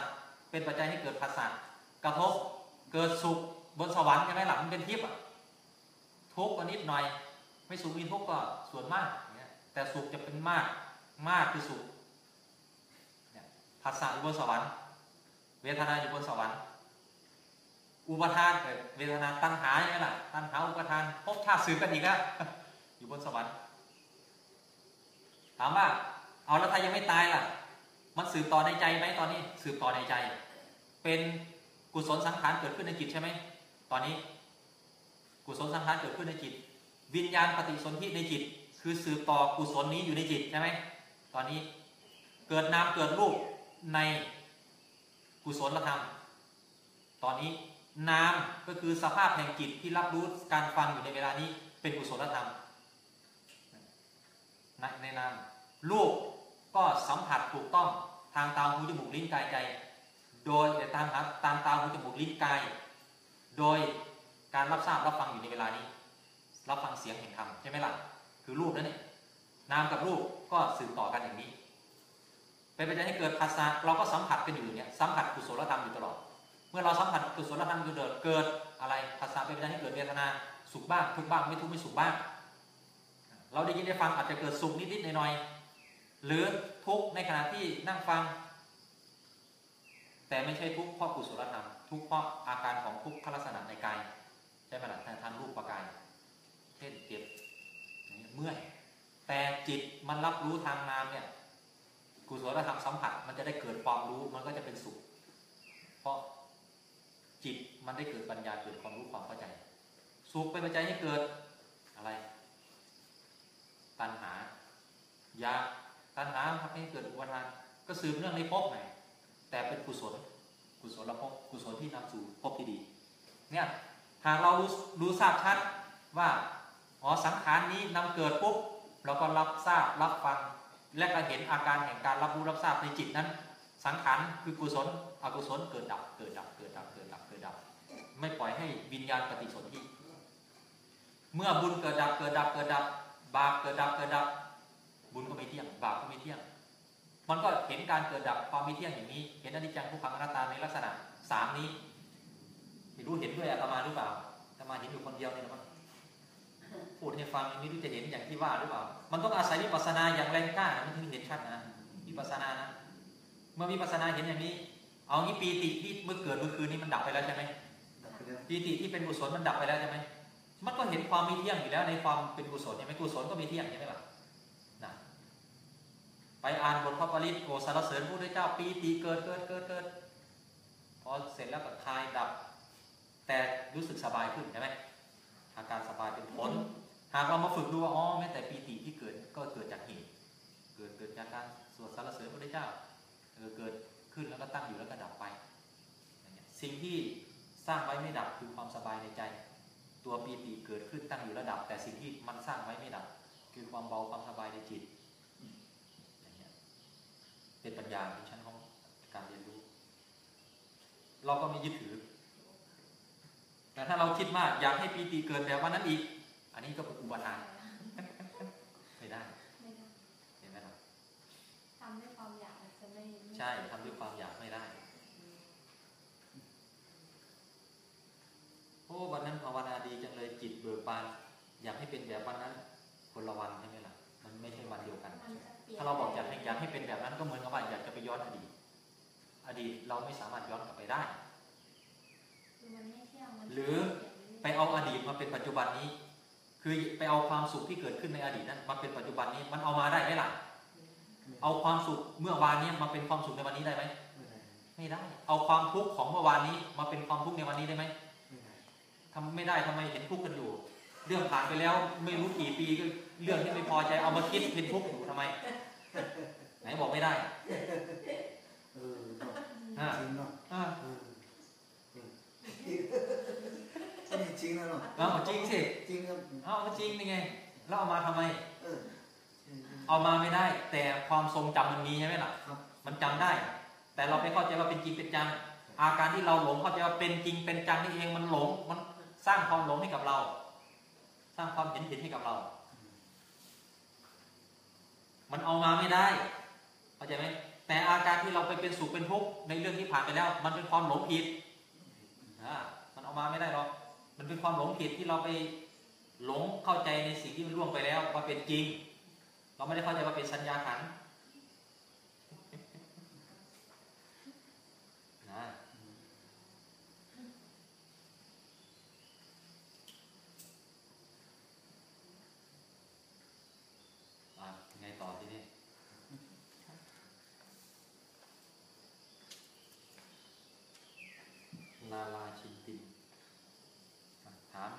เป็นปัจจัยให้เกิดภาษากระทบเกิดสุขบนสวรรค์ใช่ไหมหลังมันเป็นทิพย์ทุกข์ก็นิดหน่อย ไม่สุขมีทุกข์ก็ส่วนมากเนี่ยแต่สุขจะเป็นมากมากคือสุขเนี่ยภาษาอยู่บนสวรรค์ เวทนาอยู่บนสวรรค์ อุปทานเกิดเวทนาตัณหาใช่ไหล่ะตัณหาอุปทานพบชาติสืบกันอีกแล้วอยู่บนสวรรค์ถามว่าเอาแล้วถ้ายังไม่ตายล่ะ มันสืบต่อในใจไหมตอนนี้ สืบต่อในใจ เป็นกุศลสังขารเกิดขึ้นในจิตใช่ไหมตอนนี้ กุศลสังขารเกิดขึ้นในจิต วิญญาณปฏิสนธิในจิต คือสืบต่อกุศลนี้อยู่ในจิตใช่ไหมตอนนี้เกิดนามเกิดรูปในกุศลธรรม ตอนนี้นามก็คือสภาพแห่งจิตที่รับรู้การฟังอยู่ในเวลานี้เป็นกุศลธรรมในในนามรูปก็สัมผัสถูกต้องทางตาหูจมูกลิ้นกายใจ โดยตามครับตามตาหูจมูกลิ้นกาย โดยการรับทราบรับฟังอยู่ในเวลานี้ รับฟังเสียงแห่งธรรมใช่ไหมล่ะคือรูปนั่นเองนามกับรูปก็สืบต่อกันอย่างนี้ เป็นปัจจัยให้เกิดภาษาเราก็สัมผัสกันอยู่เนี่ยสัมผัสกุศลธรรมอยู่ตลอด เมื่อเราสัมผัสกุศลธรรมอยู่เดิดเกิดอะไรภาษาเป็นปัจจัยให้เกิดเวทนาสุขบ้างทุกบ้างไม่ทุกไม่สุขบ้าง เราได้ยินได้ฟังอาจจะเกิดสุขนิดๆหน่อยๆหรือทุกในขณะที่นั่งฟัง แต่ไม่ใช่ทุกเพราะกุศลธรรม ทุกเพราะอาการของทุกขลักษณะในกายใช่ไหมล่ะทางทางรูปประกาย ช่นเจ็บเมื่อยแต่จิตมันรับรู้ทางนามเนี่ยกุศลธรรมสัมผัสมันจะได้เกิดความรู้มันก็จะเป็นสุข เพราะจิตมันได้เกิดปัญญาเกิดความรู้ความเข้าใจ สุขเป็นปัจจัยให้เกิดอะไร ตัณหาอยากตัณหาทำให้เกิดอุปทานก็สืบเนื่องในภพไงแต่เป็นกุศลกุศลภพกุศลที่นำสู่ภพที่ดี เนี่ยหากเรารู้รู้ทราบชัดว่า อ๋อสังขารนี้นำเกิดปุ๊บเราก็รับทราบรับฟัง และก็เห็นอาการแห่งการรับรู้รับทราบในจิตนั้น สังขารคือกุศลอกุศลเกิดดับเกิดดับเกิดดับเกิดดับเกิดดับ ไม่ปล่อยให้วิญญาณปฏิสนธิเมื่อบุญเกิดดับเกิดดับเกิดดับบาปเกิดดับเกิดดับ บุญก็ไม่เที่ยงบาปก็ไม่เที่ยง มันก็เห็นการเกิดดับความไม่เที่ยงอย่างนี้ เห็นอนิจจังทุกขังอนัตตาในลักษณะสามนี้รู้เห็นด้วยอาตมาหรือเปล่าอาตมาเห็นอยู่คนเดียวเนี่ยนะมั้ง พูดให้ฟังไม่รู้จะเห็นอย่างที่ว่าหรือเปล่า มันต้องอาศัยวิปัสสนาอย่างแรงกล้านะมันถึงเห็นชัดนะวิปัสสนานะเมื่อวิปัสสนาเห็นอย่างนี้ เอางี้ปีติที่เมื่อเกิดเมื่อคืนนี้มันดับไปแล้วใช่ไหมดับไปแล้วปีติที่เป็นกุศลมันดับไปแล้วใช่ไหมมันก็เห็นความไม่เที่ยงอยู่แล้วในความเป็นกุศลใช่ไหมกุศลก็ไม่เที่ยงใช่ไหมล่ะนะไปอ่านบทพระปริตโกสารเสริญพระพุทธเจ้าปีติเกิดเกิดเกิดเกิดพอเสร็จแล้วก็คลายดับ แต่รู้สึกสบายขึ้นใช่ไหมอาการสบายเป็นผล หากเรามาฝึกดูว่าอ๋อแม้แต่ปีติที่เกิดก็เกิดจากเหตุ เกิดเกิดจากการสวดสารเสริญพระเจ้าเกิดขึ้นแล้วก็ตั้งอยู่แล้วก็ดับไป สิ่งที่สร้างไว้ไม่ดับคือความสบายในใจ ตัวปีติเกิดขึ้นตั้งอยู่ระดับ แต่สิ่งที่มันสร้างไว้ไม่ดับ คือความเบาความสบายในจิตเงี้ยเป็นปัญญาในชั้นของการเรียนรู้ เราก็ไม่ยึดถือ แต่ถ้าเราคิดมากอยากให้ปีติเกิดแบบวันนั้นอีก อันนี้ก็เป็นอุปทานไม่ได้ไม่ได้เห็นไหมครับทำด้วยความอยากอาจจะไม่ไม่ใช่ทำด้วยความอยากไม่ได้โอ้วันนั้นภาวนาดีจังเลยจิตเบิกบานอยากให้เป็นแบบวันนั้นคนละวันใช่ไหมล่ะมันไม่ใช่วันเดียวกันมันจะปลี่ยนถ้าเราบอกอยากให้อยากให้เป็นแบบนั้นก็เหมือนกับว่าอยากจะไปย้อนอดีต อดีตเราไม่สามารถย้อนกลับไปได้คือมันไม่เที่ยงมันหรือไปเอาอดีตมาเป็นปัจจุบันนี้ คือไปเอาความสุขที่เกิดขึ้นในอดีตนั้นมาเป็นปัจจุบันนี้มันเอามาได้ไหมล่ะ เอาความสุขเมื่อวานนี้มาเป็นความสุขในวันนี้ได้ไหมไม่ได้ไม่ได้เอาความทุกข์ของเมื่อวานนี้มาเป็นความทุกข์ในวันนี้ได้ไหมไม่ได้ทำไม่ได้ทำไมเห็นทุกข์กันอยู่ เรื่องผ่านไปแล้วไม่รู้กี่ปีก็เรื่องที่ไม่พอใจเอามาคิดเป็นทุกข์อยู่ทำไม ไหนบอกไม่ได้ เออเนาะ อ่า จริงเนาะ อ่า เออเอออันนี้จริงนะ เนาะเอาจริงสิจริงครับเอาก็จริงนี่ไงแล้วเอามาทำไมเออใช่ใช่เอามาไม่ได้ แต่ความทรงจำมันมีใช่ไหมล่ะครับมันจำได้ แต่เราไม่เข้าใจว่าเป็นจริงเป็นจังอาการที่เราหลงเข้าใจว่าเป็นจริงเป็นจังนี่เองมันหลงมันสร้างความหลงให้กับเรา สร้างความเห็นผิดให้กับเรา มันเอามาไม่ได้เข้าใจไหมแต่อาการที่เราไปเป็นสุขเป็นทุกข์ในเรื่องที่ผ่านไปแล้ว มันเป็นความหลงผิดอ่ามันเอามาไม่ได้หรอก มันเป็นความหลงผิดที่เราไปหลงเข้าใจในสิ่งที่มันล่วงไปแล้วว่าเป็นจริง เราไม่ได้เข้าใจว่าเป็นสัญญาขันธ์นะ อะไงต่อทีนี้ลาลาชินตินอะถาม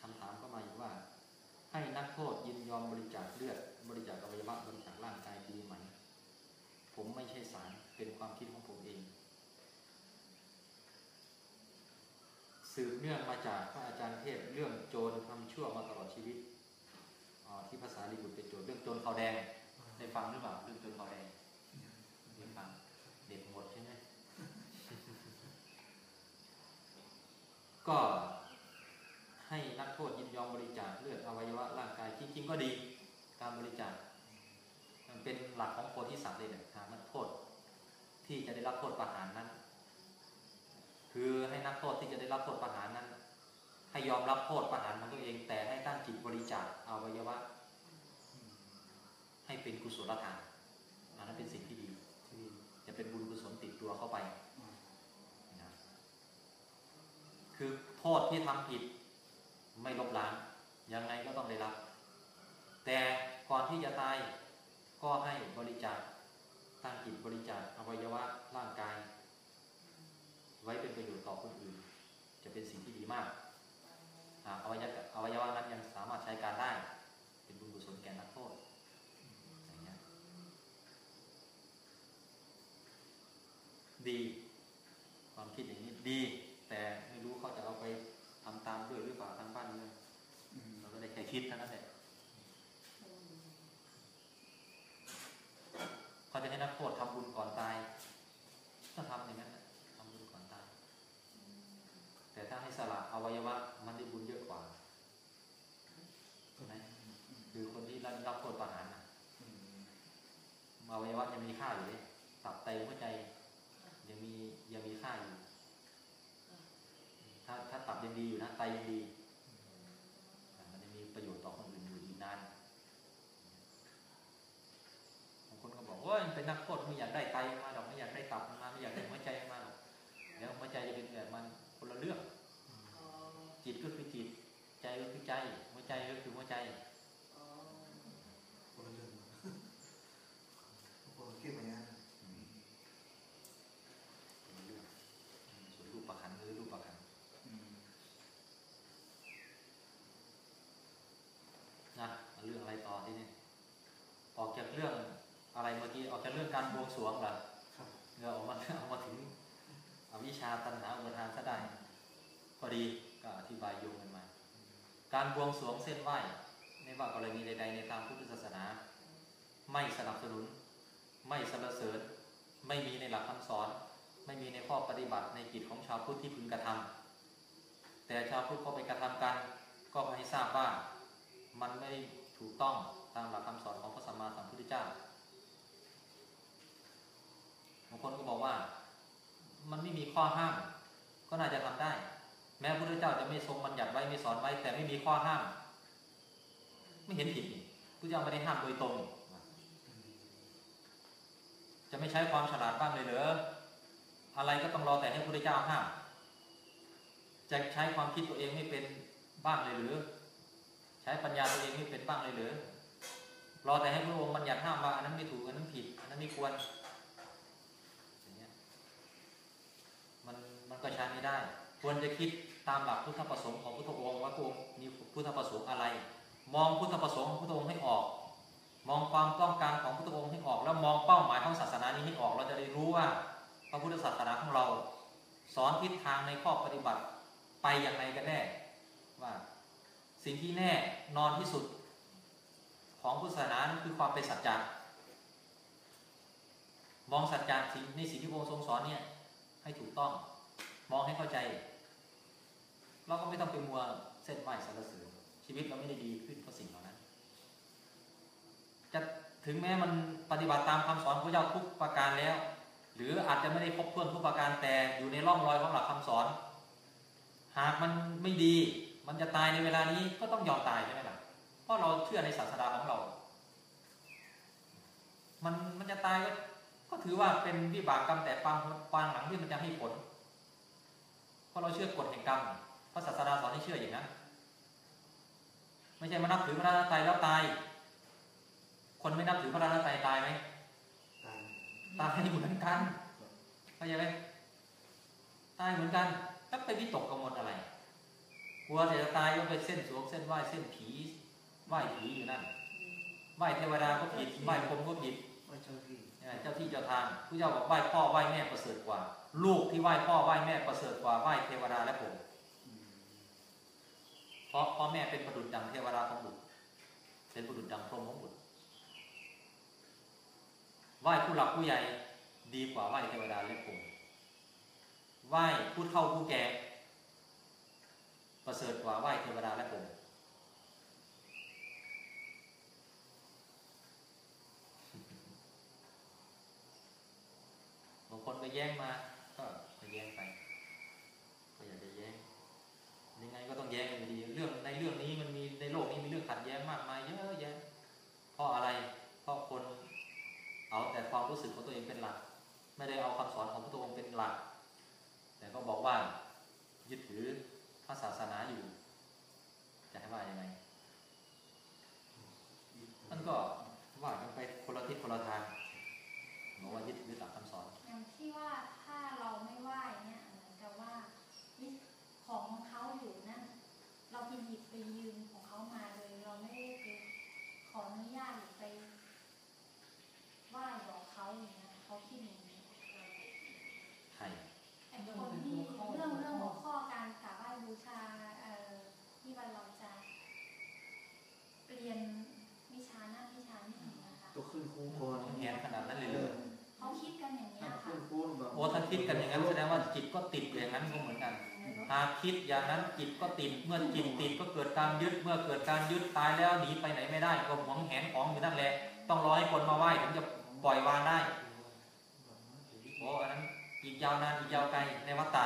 คำถามก็มาอยู่ว่า ให้นักโทษยินยอมบริจาคเลือด บริจาคอวัยวะบริจาคร่างกายดีไหม ผมไม่ใช่สารเป็นความคิดของผมเอง สืบเนื่องมาจากพระอาจารย์เทศเรื่องโจรทำชั่วมาตลอดชีวิตอที่ภาษาลีบุตรเป็นโจรเรื่องโจรขาวแดงได้ฟังหรือเปล่าเรื่องโจรขาวแดงได้ฟังเด็กหมดใช่ไหมก็ให้นักโทษยินยอมบริจาคเลือดอวัยวะร่างกายจริงๆก็ดีการบริจาคมันเป็นหลักของโพธิสัตว์เลยเนี่ยทางนักโทษที่จะได้รับโทษประหารนั้น คือให้นักโทษที่จะได้รับโทษประหารนั้น ให้ยอมรับโทษประหารของตัวเอง แต่ให้ตั้งจิตบริจาคอวัยวะ ให้เป็นกุศลทานอันนั้นเป็นสิ่งที่ดีจะเป็นบุญกุศลติดตัวเข้าไปนะคือโทษที่ทำผิดไม่ลบล้างยังไงก็ต้องได้รับ แต่ก่อนที่จะตายก็ให้บริจาคตั้งจิตบริจาคอวัยวะร่างกาย ไว้เป็นประโยชน์ต่อคนอื่น จะเป็นสิ่งที่ดีมากอ่าอวัยวะอวัยวะนั้นยังสามารถใช้การได้ เป็นบุญกุศลแก่นักโทษอย่างเงี้ยดี ความคิดอย่างนี้ดี แต่ไม่รู้เขาจะเอาไปทำตามด้วยหรือเปล่าทางบ้านเมืองเราก็ได้แค่คิดเท่านั้นแหละเขาจะให้นักโทษทำบุญก่อนตายก็ทำอย่างนั้นแหละทำบุญก่อนตาย แต่ถ้าให้สละอวัยวะมันได้บุญเยอะกว่าใช่ไหมคือคนที่รับรับโทษประหารนะ อืม อวัยวะยังมีค่าอยู่เลยตับไตหัวใจยังมียังมีค่าอยู่ ถ้าถ้าตับ ยังดีอยู่นะไตยังดีอ่ามันจะมีประโยชน์ต่อคนอื่นอยู่อีกนานบางคนก็บอกว่าเป็นนักโทษไม่อยากได้ไตมาหรอกไม่อยากได้ตับมาไม่อยากได้หัวใจมาหรอกแล้วหัวใจจะเป็นแบบมันคนละเรื่อง จิตก็คือจิต ใจก็คือใจ หัวใจก็คือหัวใจ คนละเรื่องคนละคิดเหมือนกัน คนละเรื่องส่วนรูปประคันคือรูปประคัน อืม นะ เรื่องอะไรต่อที่นี่ออกจากเรื่องอะไรเมื่อกี้ออกจากเรื่องการบวงสรวงเหรอครับเราเอามาเอามาถึงอวิชชาตัณหาอุปทานซะได้พอดีก็อธิบายโยงกันมา การบวงสรวงเส้นไหว้ไม่ว่ากรณีใด ๆ ในทางพุทธศาสนา ไม่สนับสนุน ไม่สรรเสริญ ไม่มีในหลักคำสอน ไม่มีในข้อปฏิบัติในกิจของชาวพุทธที่พึงกระทำแต่ชาวพุทธเขาไปกระทำกัน ก็ให้ทราบว่ามันไม่ ถูกต้องตามหลักคำสอนของพระสัมมาสัมพุทธเจ้าบางคนก็บอกว่า มันไม่มีข้อห้าม ก็น่าจะทำได้ แม้พระพุทธเจ้าจะไม่ทรงบัญญัติไว้ไม่สอนไว้แต่ไม่มีข้อห้าม ไม่เห็นผิดนี่พระเจ้าไม่ได้ห้ามโดยตรง จะไม่ใช้ความฉลาดบ้างเลยเหรออะไรก็ต้องรอแต่ให้พระพุทธเจ้าห้ามจะใช้ความคิดตัวเองไม่เป็นบ้างเลยหรือ ช้ปัญญาตัวเองไม่เป็นบ้างเลยหรือรอแต่ให้พระองค์บัญญัติห้ามว่าอันนั้นไม่ถูกอันนั้นผิดอันนั้นไม่ควรอย่างเงี้ยมันมันก็ใช้ไม่ได้ ควรจะคิดตามหลักพุทธประสงค์ของพุทธองค์ว่าพระองค์มีพุทธประสงค์อะไร มองพุทธประสงค์ของพุทธองค์ให้ออก มองความต้องการของพุทธองค์ให้ออก แล้วมองเป้าหมายของศาสนานี้ให้ออก เราจะได้รู้ว่าพระพุทธศาสนาของเรา สอนทิศทางในข้อปฏิบัติไปอย่างไรกันแน่ว่า สิ่งที่แน่นอนที่สุดของพุทธศาสนาคือความเป็นสัจจะมองสัจจะสิ่งในสิ่งที่พระองค์ทรงสอนเนี่ย ให้ถูกต้อง มองให้เข้าใจ เราก็ไม่ต้องไปมัวเส้นไหวสรรเสริญชีวิตเราไม่ได้ดีขึ้นเพราะสิ่งเหล่านั้น จะถึงแม้มันปฏิบัติตามคำสอนพระเจ้าทุกประการแล้ว หรืออาจจะไม่ได้ครบถ้วนทุกประการแต่อยู่ในร่องรอยของหลักคำสอน หากมันไม่ดี มันจะตายในเวลานี้ก็ต้องยอมตายใช่ไหมล่ะ เพราะเราเชื่อในศาสนาของเรา มันมันจะตายก็ก็ถือว่าเป็นวิบากกรรมแต่ฟังฟังหลังที่มันจะให้ผล เพราะเราเชื่อกฎแห่งกรรมพระศาสนาสอนให้เชื่ออย่างนั้น ไม่ใช่มานับถือพระราชไตรแล้วตาย คนไม่นับถือพระราชไตรตายไหมตายตายเหมือนกันเข้าใจไหมตายเหมือนกันแล้วไปวิตกกังวลอะไร กลัวแต่จะตายก็ไปเส้นสวงเส้นไหว้เส้นผีไหว้ผีอยู่นั่นไหว้เทวดาก็ผิดไหว้พรหมก็ผิดไม่เจ้าที่เนี่ยเจ้าที่เจ้าทางผู้เจ้าบอกไหว้พ่อไหว้แม่ประเสริฐกว่า ลูกที่ไหว้พ่อไหว้แม่ประเสริฐกว่าไหว้เทวดาและพรหมอืมเพราะพ่อแม่เป็นประดุจดังเทวดาของบุตรเป็นประดุจดังพรหมของบุตรไหว้ผู้หลักผู้ใหญ่ดีกว่าไหว้เทวดาและพรหมไหว้ผู้เฒ่าผู้แก่ ประเสริฐกว่าไหว้เทวดาและพรหมบางคนคนก็แย้งมา ก็ก็แย้งไป ก็อยากจะแย้งยังไงก็ต้องแย้งอยู่ดี เรื่องในเรื่องนี้มันมีในโลกนี้มีเรื่องขัดแย้งมากมายเยอะแยะ เพราะอะไร เพราะคนเอาแต่ความรู้สึกของตัวเองเป็นหลัก ไม่ได้เอาคำสอนของพระองค์เป็นหลัก แต่ก็บอกว่า ศาสนาอยู่ จะให้ว่ายังไง มันก็ว่ากันไปคนละทิศคนละทางบอกว่ายึดถือหลักคำสอน อย่างที่ว่าถ้าเราไม่ไหว้เนี่ยเหมือนกับว่านี่ของของเขาอยู่นั่น เราไปหยิบไปยืมของเขามาโดยเราไม่ได้ไปขออนุญาตหรือไปไหว้บอกเขาอย่างเงี้ยเขาคิดอย่างนี้ ใช่ ไอ้คนที่เรื่องเรื่องหัวข้อการกราบไหว้บูชาเอ่อที่ว่าเราจะเรียนวิชานั่นวิชานี่นะคะ ตัวขึ้นครูก่อน ต้องแหนขนาดนั้นเลย เอ เหร อ อ เขาคิดกันอย่างนี้ย ขึ้ ค่ะ นครูแบบ โอ้ถ้าคิดกันอย่างนั้นแสดงว่า จิตก็ติดอย่างนั้นก็เหมือนกัน หากคิดอย่างนั้นจิตก็ติด เมื่อจิตติดก็เกิดการยึด เมื่อเกิดการยึดตายแล้วหนีไปไหนไม่ได้ ก็หวงแหนของอยู่นั่นแหละ ต้องรอให้คนมาไหว้ถึงจะปล่อยวางได้โอ้อันนั้นอีกยาวนานอีกยาวไกลในวัฏฏะ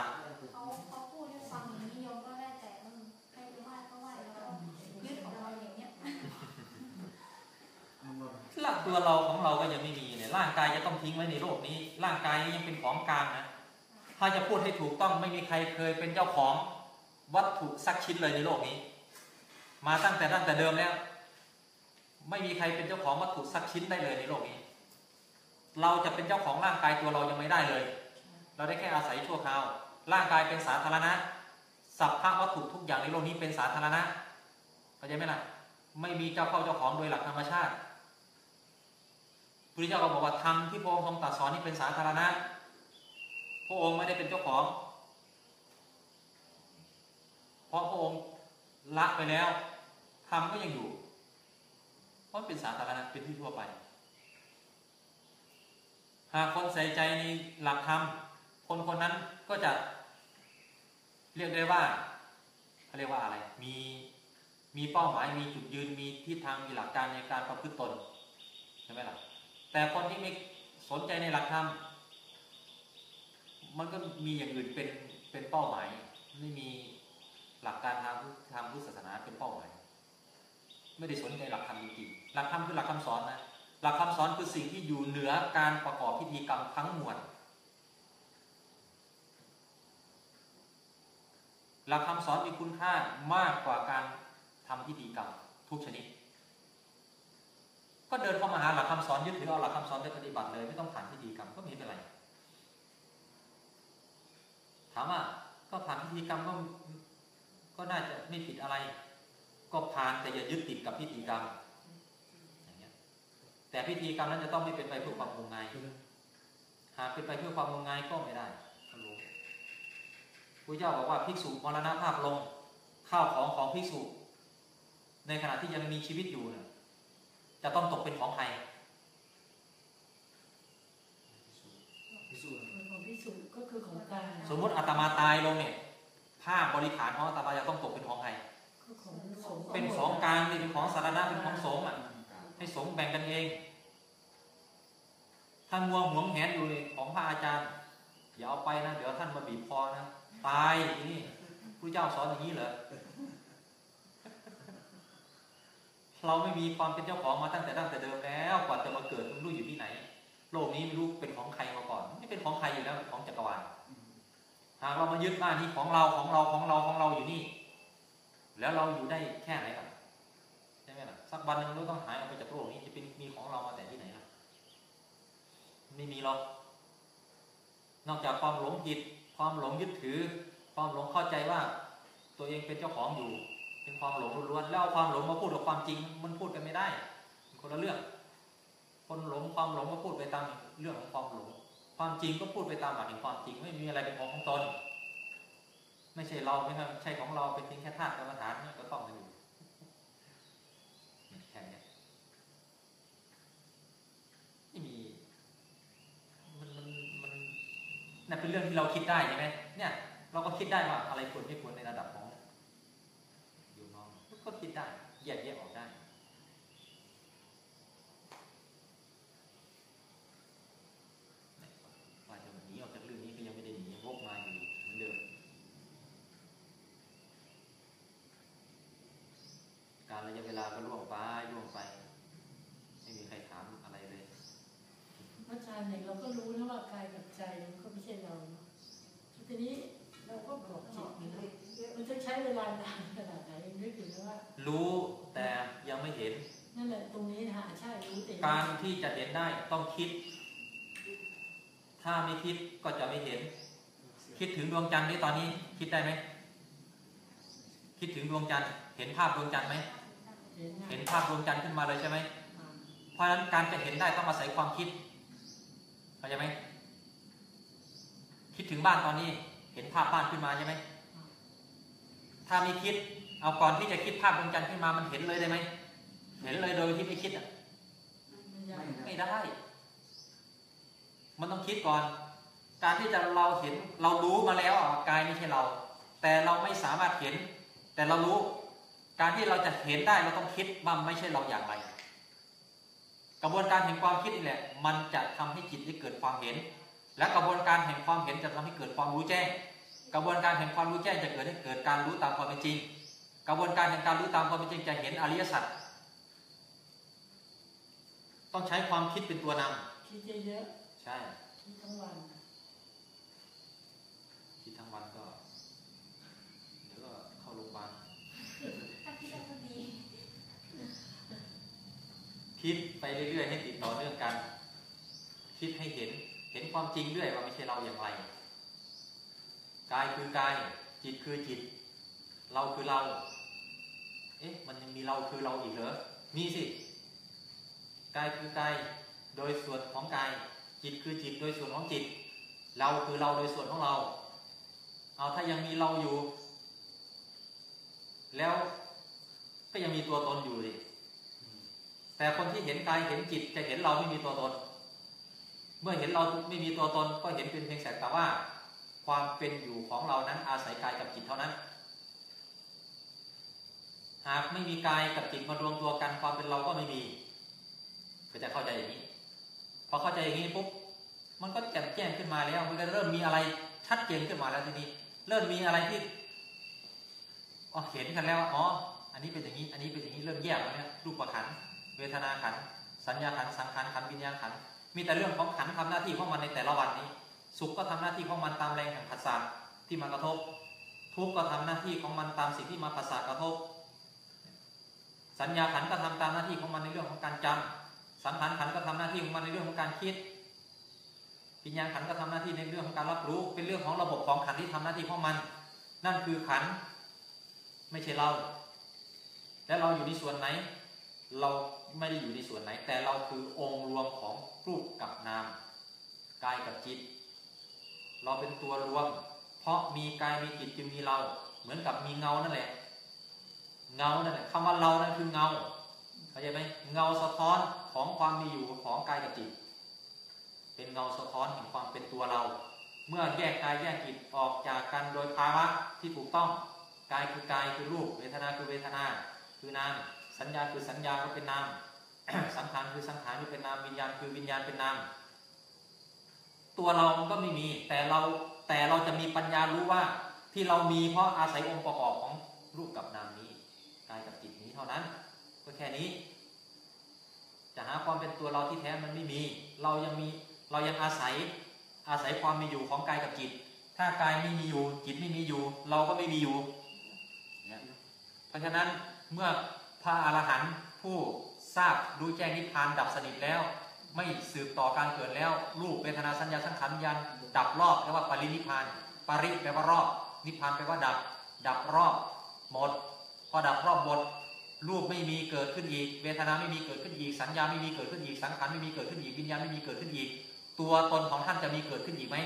เขาเขาพูดด้วยความนิยมก็ได้แต่เออให้ไปไหว้ก็ไหว้แล้วก็ยึดของเราอย่างเนี้ยมันแบบหลักตัวเราของเราก็ยังไม่มีเนี่ยร่างกายจะต้องทิ้งไว้ในโลกนี้ ร่างกายนี้ยังเป็นของกลางนะ ถ้าจะพูดให้ถูกต้องไม่มีใครเคยเป็นเจ้าของวัตถุสักชิ้นเลยในโลกนี้ มาตั้งแต่ตั้งแต่เดิมแล้ว ไม่มีใครเป็นเจ้าของวัตถุสักชิ้นได้เลยในโลกนี้ เราจะเป็นเจ้าของร่างกายตัวเรายังไม่ได้เลย เราได้แค่อาศัยชั่วคราว ร่างกายเป็นสาธารณะสัพพะวัตถุทุกอย่างในโลกนี้เป็นสาธารณะเข้าใจไหมล่ะไม่มีเจ้าเข้าเจ้าของโดยหลักธรรมชาติพุทธเจ้าก็บอกว่าธรรมที่พระองค์ทรงตรัสสอนนี่เป็นสาธารณะ ระองค์ไม่ได้เป็นเจ้าของ เพราะพระองค์ละไปแล้วธรรมก็ยังอยู่ เพราะเป็นสาธารณะเป็นที่ทั่วไป หากคนใส่ใจในหลักธรรมคนคนนั้นก็จะเรียกได้ว่าเขาเรียกว่าอะไร มีมีเป้าหมายมีจุดยืนมีทิศทางมีหลักการในการประพฤติตนใช่ไหมล่ะแต่คนที่ไม่สนใจในหลักธรรม มันก็มีอย่างอื่นเป็นเป็นเป้าหมาย ไม่มีหลักการทางทางพุทธศาสนาเป็นเป้าหมาย ไม่ได้สนใจหลักธรรมจริงๆหลักธรรมคือหลักคำสอนนะหลักคำสอนคือสิ่งที่อยู่เหนือการประกอบพิธีกรรมทั้งมวลหลักคำสอนมีคุณค่ามากกว่าการทำพิธีกรรมทุกชนิด ก็เดินเข้ามาหาหลักคำสอนยึดถือเอาหลักคำสอนไปปฏิบัติเลยไม่ต้องผ่านพิธีกรรมก็ไม่เป็นไร ถามว่าก็ผ่านพิธีกรรมก็ก็น่าจะไม่ผิดอะไร ก็ผ่านแต่อย่ายึดติดกับพิธีกรรมอย่างเงี้ยแต่พิธีกรรมนั้นจะต้องไม่เป็นไปเพื่อความงมงายหากเป็นไปเพื่อความงมงายก็ไม่ได้ท่านรู้พระเจ้าบอกว่าภิกษุมรณภาพลงข้าวของของภิกษุ ในขณะที่ยังมีชีวิตอยู่เนี่ยจะต้องตกเป็นของใคร พิสูจน์ ของพิสูจน์ก็คือของกลาง สมมุติอาตมาตายลงเนี่ยผ้าบริขารของอาตมาจะต้องตกเป็นของใครคือของสงฆ์เป็นของกลางนี่เป็นของสาธารณะเป็นของสงฆ์อะให้สงฆ์แบ่งกันเองถ้ามัวหวงแหนอยู่ในของพระอาจารย์อย่าเอาไปนะเดี๋ยวท่านมาบีบคอนะตายทีนี่พระเจ้าสอนอย่างนี้เหรอเราไม่มีความเป็นเจ้าของมาตั้งแต่ตั้งแต่เดิมแล้วกว่าจะมาเกิดไม่รู้อยู่ที่ไหน โลกนี้ไม่รู้เป็นของใครมาก่อนไม่เป็นของใครอยู่แล้วเป็นของจักรวาล หากเรามายึดว่านี่ของเราของเราของเราของเราอยู่นี่ แล้วเราอยู่ได้แค่ไหนล่ะใช่ไหมล่ะสักวันหนึ่งเราต้องหายออกไปจากโลกนี้จะเป็นมีของเรามาแต่ที่ไหนล่ะไม่มีหรอกนอกจากความหลงผิด ความหลงยึดถือ ความหลงเข้าใจว่า ตัวเองเป็นเจ้าของอยู่ เป็นความหลงล้วนๆแล้วเอาความหลงมาพูดกับความจริง มันพูดกันไม่ได้คนละเรื่อง คนหลงความหลงก็พูดไปตามเรื่องของความหลง ความจริงก็พูดไปตามหลักแห่งความจริงไม่มีอะไรเป็นของของตน ไม่ใช่เราไม่ใช่ของเราเป็นเพียงแค่ธาตุกรรมฐานก็ต้องอยู่แค่นี้ไม่มีมันมันมันนั่นเป็นเรื่องที่เราคิดได้ใช่ไหมเนี่ย เราก็คิดได้ว่าอะไรควรไม่ควรในระดับของโยู่น้องก็คิดได้แยกแยกออกได้ว่าจะหนีอ หนึ่งเราก็รู้นะว่ากายกับใจมันก็ไม่ใช่เราเนาะทีนี้เราก็บอกจิตนะมันจะใช้เวลานานขนาดไหนยังนึกอยู่นะว่า รู้แต่ยังไม่เห็น นั่นแหละตรงนี้นะฮะใช่รู้แต่การที่จะเห็นได้ต้องคิด ถ้าไม่คิดก็จะไม่เห็น คิดถึงดวงจันทร์นี่ตอนนี้ คิดได้ไหมคิดถึงดวงจันทร์เห็นภาพดวงจันทร์ไหมเห็นนะเห็นภาพดวงจันทร์ขึ้นมาเลยใช่ไหมอ่าเพราะฉะนั้นการจะเห็นได้ต้องอาศัยความคิด เข้าใจไหมคิดถึงบ้านตอนนี้ เห็นภาพบ้านขึ้นมาใช่ไหมถ้าไม่คิด เอาก่อนที่จะคิดภาพดวงจันทร์ขึ้นมามันเห็นเลยได้ไหมเห็นเลยโดยที่ไม่คิดอะไม่ได้ไม่ได้มันต้องคิดก่อน การที่จะเราเห็นเรารู้มาแล้วอะกายไม่ใช่เรา แต่เราไม่สามารถเห็น แต่เรารู้ การที่เราจะเห็นได้เราต้องคิดว่าไม่ใช่เราอย่างไร กระบวนการแห่งความคิดนี่แหละ มันจะทำให้จิตได้เกิดความเห็น และกระบวนการแห่งความเห็นจะทำให้เกิดความรู้แจ้ง กระบวนการแห่งความรู้แจ้งจะเกิดให้เกิดการรู้ตามความเป็นจริง กระบวนการแห่งการรู้ตามความเป็นจริงจะเห็นอริยสัจต้องใช้ความคิดเป็นตัวนำคิดเยอะใช่ๆคิดทั้งวันนะ คิดทั้งวันก็ เดี๋ยวก็เข้าโรงพยาบาล ถ้าคิดได้ก็ดี คิดไปเรื่อยๆให้ติดต่อเนื่องกัน คิดให้เห็นเห็นความจริงด้วยว่าไม่ใช่เราอย่างไรกายคือกายจิตคือจิต เราคือเรา เอ๊ะมันยังมีเราคือเราอีกเหรอมีสิกายคือกายโดยส่วนของกาย จิตคือจิตโดยส่วนของจิต เราคือเราโดยส่วนของเรา เอาถ้ายังมีเราอยู่ แล้วก็ยังมีตัวตนอยู่ดิ แต่คนที่เห็นกายเห็นจิตจะเห็นเราไม่มีตัวตน เมื่อเห็นเราไม่มีตัวตน ก็เห็นเป็นเพียงแต่ว่า ความเป็นอยู่ของเรานั้นอาศัยกายกับจิตเท่านั้น หากไม่มีกายกับจิตมารวมตัวกันความเป็นเราก็ไม่มี ก็จะเข้าใจอย่างนี้ พอเข้าใจอย่างนี้ปุ๊บมันก็แจ่มแจ้งขึ้นมาแล้ว มันก็เริ่มมีอะไรชัดเจนขึ้นมาแล้วทีนี้ เริ่มมีอะไรที่อ๋อเห็นกันแล้วอ๋ออันนี้เป็นอย่างนี้ อันนี้เป็นอย่างนี้เริ่มแยกแล้วเนี่ยรูปขัน เวทนาขัน สัญญาขัน สังขารขัน วิญญาณขัน มีแต่เรื่องของขันธ์ทำหน้าที่ของมันในแต่ละวันนี้ สุขก็ทำหน้าที่ของมันตามแรงแห่งผัสสะที่มากระทบ ทุกข์ก็ทำหน้าที่ของมันตามสิ่งที่มาผัสสะกระทบ สัญญาขันก็ทำตามหน้าที่ของมันในเรื่องของการจำสังขารขันก็ทำหน้าที่ของมันในเรื่องของการคิดวิญญาณขันก็ทำหน้าที่ในเรื่องของการรับรู้ เป็นเรื่องของระบบของขันที่ทำหน้าที่ของมัน นั่นคือขัน ไม่ใช่เรา และเราอยู่ในส่วนไหน เราไม่ได้อยู่ในส่วนไหน แต่เราคือองค์รวมของรูปกับนามกายกับจิต เราเป็นตัวรวม เพราะมีกายมีจิตจึงมีเรา เหมือนกับมีเงานั่นแหละ เงานั่นแหละคำว่าเรานั่นคือเงาเข้าใจไหมเงาสะท้อนของความมีอยู่ของกายกับจิต เป็นเงาสะท้อนแห่งความเป็นตัวเรา เมื่อแยกกายแยกจิตออกจากกันโดยภาวะที่ถูกต้องกายคือกายคือรูปเวทนาคือเวทนา คือนาม สัญญาคือสัญญาก็เป็นนาม สังขารคือสังขารคือเป็นนาม วิญญาณคือวิญญาณเป็นนาม ตัวเรามันก็ไม่มี แต่เราแต่เราจะมีปัญญารู้ว่าที่เรามีเพราะอาศัยองค์ประกอบของรูปกับนามนี้กายกับจิตนี้เท่านั้น ก็แค่นี้ จะหาความเป็นตัวเราที่แท้มันไม่มี เรายังมีเรายังอาศัยอาศัยความมีอยู่ของกายกับจิต ถ้ากายไม่มีอยู่จิตไม่มีอยู่ เราก็ไม่มีอยู่ เพราะฉะนั้นเมื่อ พระอรหันต์ผู้ทราบรู้แจ้งนิพพานดับสนิทแล้ว ไม่สืบต่อการเกิดแล้วรูปเวทนาสัญญาสังขารวิญญาณดับรอบเรียกว่าปรินิพพาน ปริแปลว่ารอบ นิพพานแปลว่าดับ ดับรอบหมด พอดับรอบหมดรูปไม่มีเกิดขึ้นอีก เวทนาไม่มีเกิดขึ้นอีก สัญญาไม่มีเกิดขึ้นอีก สังขารไม่มีเกิดขึ้นอีก วิญญาณไม่มีเกิดขึ้นอีก ตัวตนของท่านจะมีเกิดขึ้นอีกไหม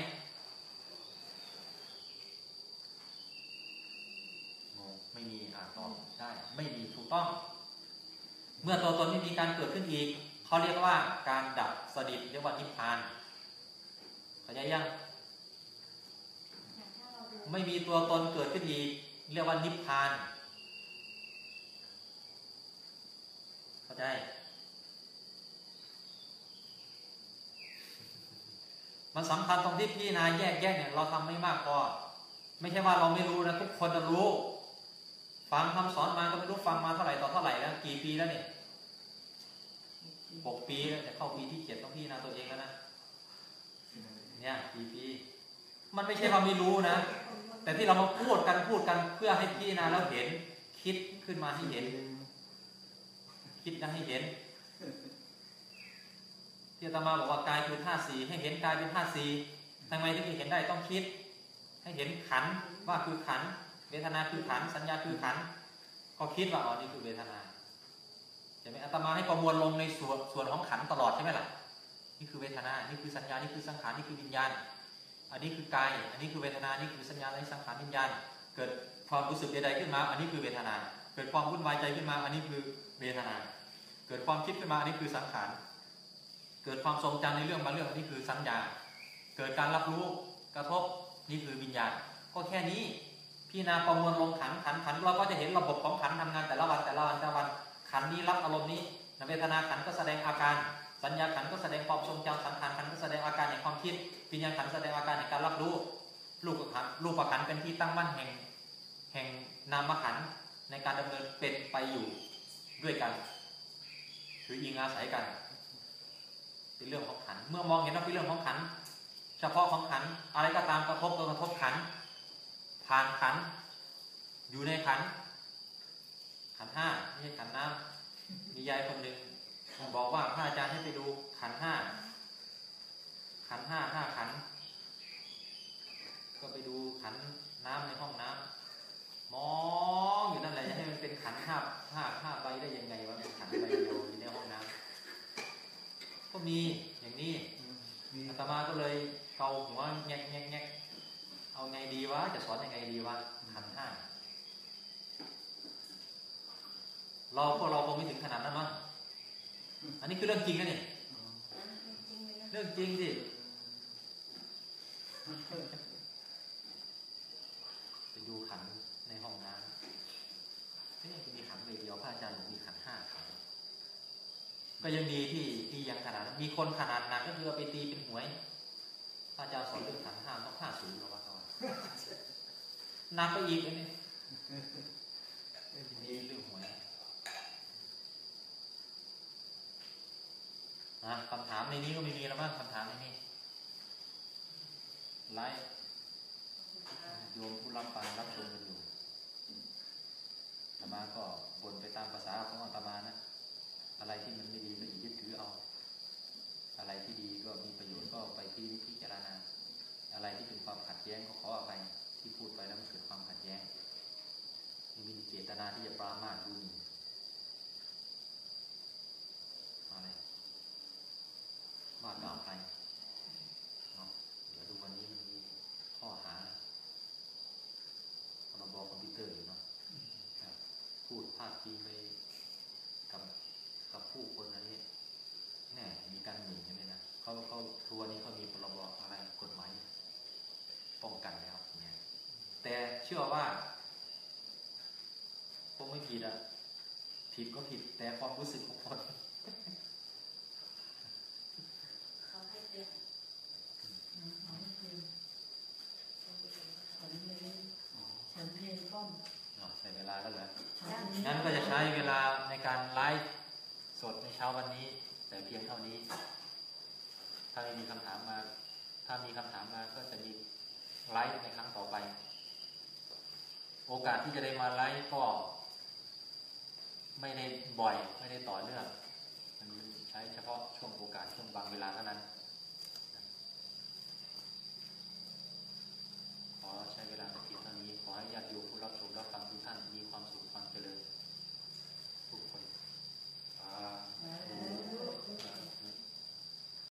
ไม่มีอ่าตอบได้ ไม่มีถูกต้อง เมื่อตัวตนไม่มีการเกิดขึ้นอีกเขาเรียกว่าการดับสนิทเรียกว่านิพพานเข้าใจยังไม่มีตัวตนเกิดขึ้นอีกเรียกว่านิพพานเข้าใจมันสำคัญตรงที่พี่นายแยกแยกเนี่ยเราทำไม่มากพอไม่ใช่ว่าเราไม่รู้นะทุกคนจะรู้ ฟังคำสอนมาก็ไม่รู้ฟังมาเท่าไหร่ต่อเท่าไหร่แล้วกี่ปีแล้วเนี่ยหกปีแล้วจะเข้าปีที่เจ็ดต้องพี่นาตัวเองแล้วนะเนี่ยกี่ปี มันไม่ใช่ว่าไม่รู้นะ แต่ที่เรามาพูดกันพูดกันเพื่อให้พิจารณาแล้วเห็น คิดขึ้นมาให้เห็น คิดแล้วให้เห็นที่อาตมาบอกว่ากายคือธาตุสีให้เห็นกายเป็นธาตุสีทำไมถึงจะเห็นได้ต้องคิด ให้เห็นขันว่าคือขัน เวทนาคือขันสัญญาคือขันก็คิดว่าอ๋อนี่คือเวทนาใช่ไหมอาตมาให้ประมวลลงในส่วนส่วนของขันตลอดใช่ไหมล่ะนี่คือเวทนานี่คือสัญญานี่คือสังขารนี่คือวิญญาณ อันนี้คือกายอันนี้คือเวทนานี่คือสัญญาและสังขารวิญญาณ เกิดความรู้สึกใดๆขึ้นมา อันนี้คือเวทนา เกิดความวุ่นวายใจขึ้นมา อันนี้คือเวทนา เกิดความคิดขึ้นมาอันนี้คือสังขารเกิดความทรงจำในเรื่องบางเรื่องอันนี้คือสัญญา เกิดการรับรู้กระทบนี่คือวิญญาณ ก็แค่นี้ พี่นาประมวลลงขันขันขันเราก็จะเห็นระบบของขันทำงานแต่ละวันแต่ละวันแต่ละวันขันนี้รับอารมณ์นี้เวทนาขันก็แสดงอาการ สัญญาขันก็แสดงความทรงจำสังขารขันก็แสดงอาการในความคิดวิญญาณขันแสดงอาการในการรับรู้รูปขันรูปขันเป็นที่ตั้งมั่นแห่ง แห่งนามขันในการดำเนินเป็นไปอยู่ด้วยกันคืออิงอาศัยกัน เป็นเรื่องของขัน เมื่อมองเห็นว่าเป็นเรื่องของขัน เฉพาะของขันอะไรก็ตามกระทบก็กระทบขัน ผ่านขัน อยู่ในขัน ขันห้าไม่ใช่ขันน้ำมียายคนหนึ่งบอกว่าพระอาจารย์ให้ไปดูขันห้าขันห้าห้าขัน ก็ไปดูขันน้ำในห้องน้ำมองอยู่นั่นแหละจะให้มันเป็นขันห้าห้าห้าใบได้ยังไงวะเป็นขันใบเดียวอยู่ในห้องน้ำก็มีอย่างนี้มีอาตมาก็เลยเกาหัวแงกแงกแงก เอาไงดีวะ จะสอนยังไงดีวะขันห้าเราพวกเราคงไม่ถึงขนาดนั้นมั้งอันนี้คือเรื่องจริงนะนี่จริงเลยนะเรื่องจริงสิไปดูขันในห้องน้ำนี่คือมีขันใบเดียวพระอาจารย์บอกมีขันห้าขันก็ยังดีที่ที่ยังขนาดนั้นมีคนขนาดหนักก็คือเอาไปตีเป็นหวยพระอาจารย์สอนเรื่องขันห้าต้องห้าศูนย์ นักไปอีกอันนี้นี่เรื่องหวยนะคำถามในนี้ก็ไม่มีแล้วมั้งคำถามในนี้ไลฟ์โยมผู้รับฟังรับชมกันอยู่อาตมาก็บ่นไปตามภาษาของอาตมานะ อะไรที่มันไม่ดีก็อย่ายึดถือเอา อะไรที่ดีก็มีประโยชน์ก็ไปพิพิจารณา อะไรที่เป็นความขัด แย้งก็ขออภัยที่พูดไปแล้วมันเกิดความขัดแย้งไม่มีเจตนาที่จะปรามาสดูหมิ่นอะไรว่ากล่าวไปเนาะเดี๋ยวดูวันนี้มันมีข้อหาพรบคอมพิวเตอร์อยู่เนาะครับพูดพาดพิงไปกับกับผู้คนอันนี้แน่มีการหมิ่นกันเลยนะเขาเขาทัวร์นี้เขามีพรบอะไรกฎหมายป้องกันแล้วเนี่ยแต่เชื่อว่าคงไม่ผิดอะผิดก็ผิด แต่ความรู้สึกของคนเขาให้เตือนเอาให้เป็นคนไปดูเขาฉันเลยฉันเพลงก้อมเนาะใช้เวลาแล้วเหรองั้นก็จะใช้เวลาในการไลฟ์สดในเช้าวันนี้ แต่เพียงเท่านี้ ถ้าไม่มีคำถามมา ถ้ามีคำถามมาก็จะมีไลฟ์ในครั้งต่อไป โอกาสที่จะได้มาไลฟ์ก็ไม่ได้บ่อย ไม่ได้ต่อเนื่องมันใช้เฉพาะช่วงโอกาสช่วงบางเวลาเท่านั้น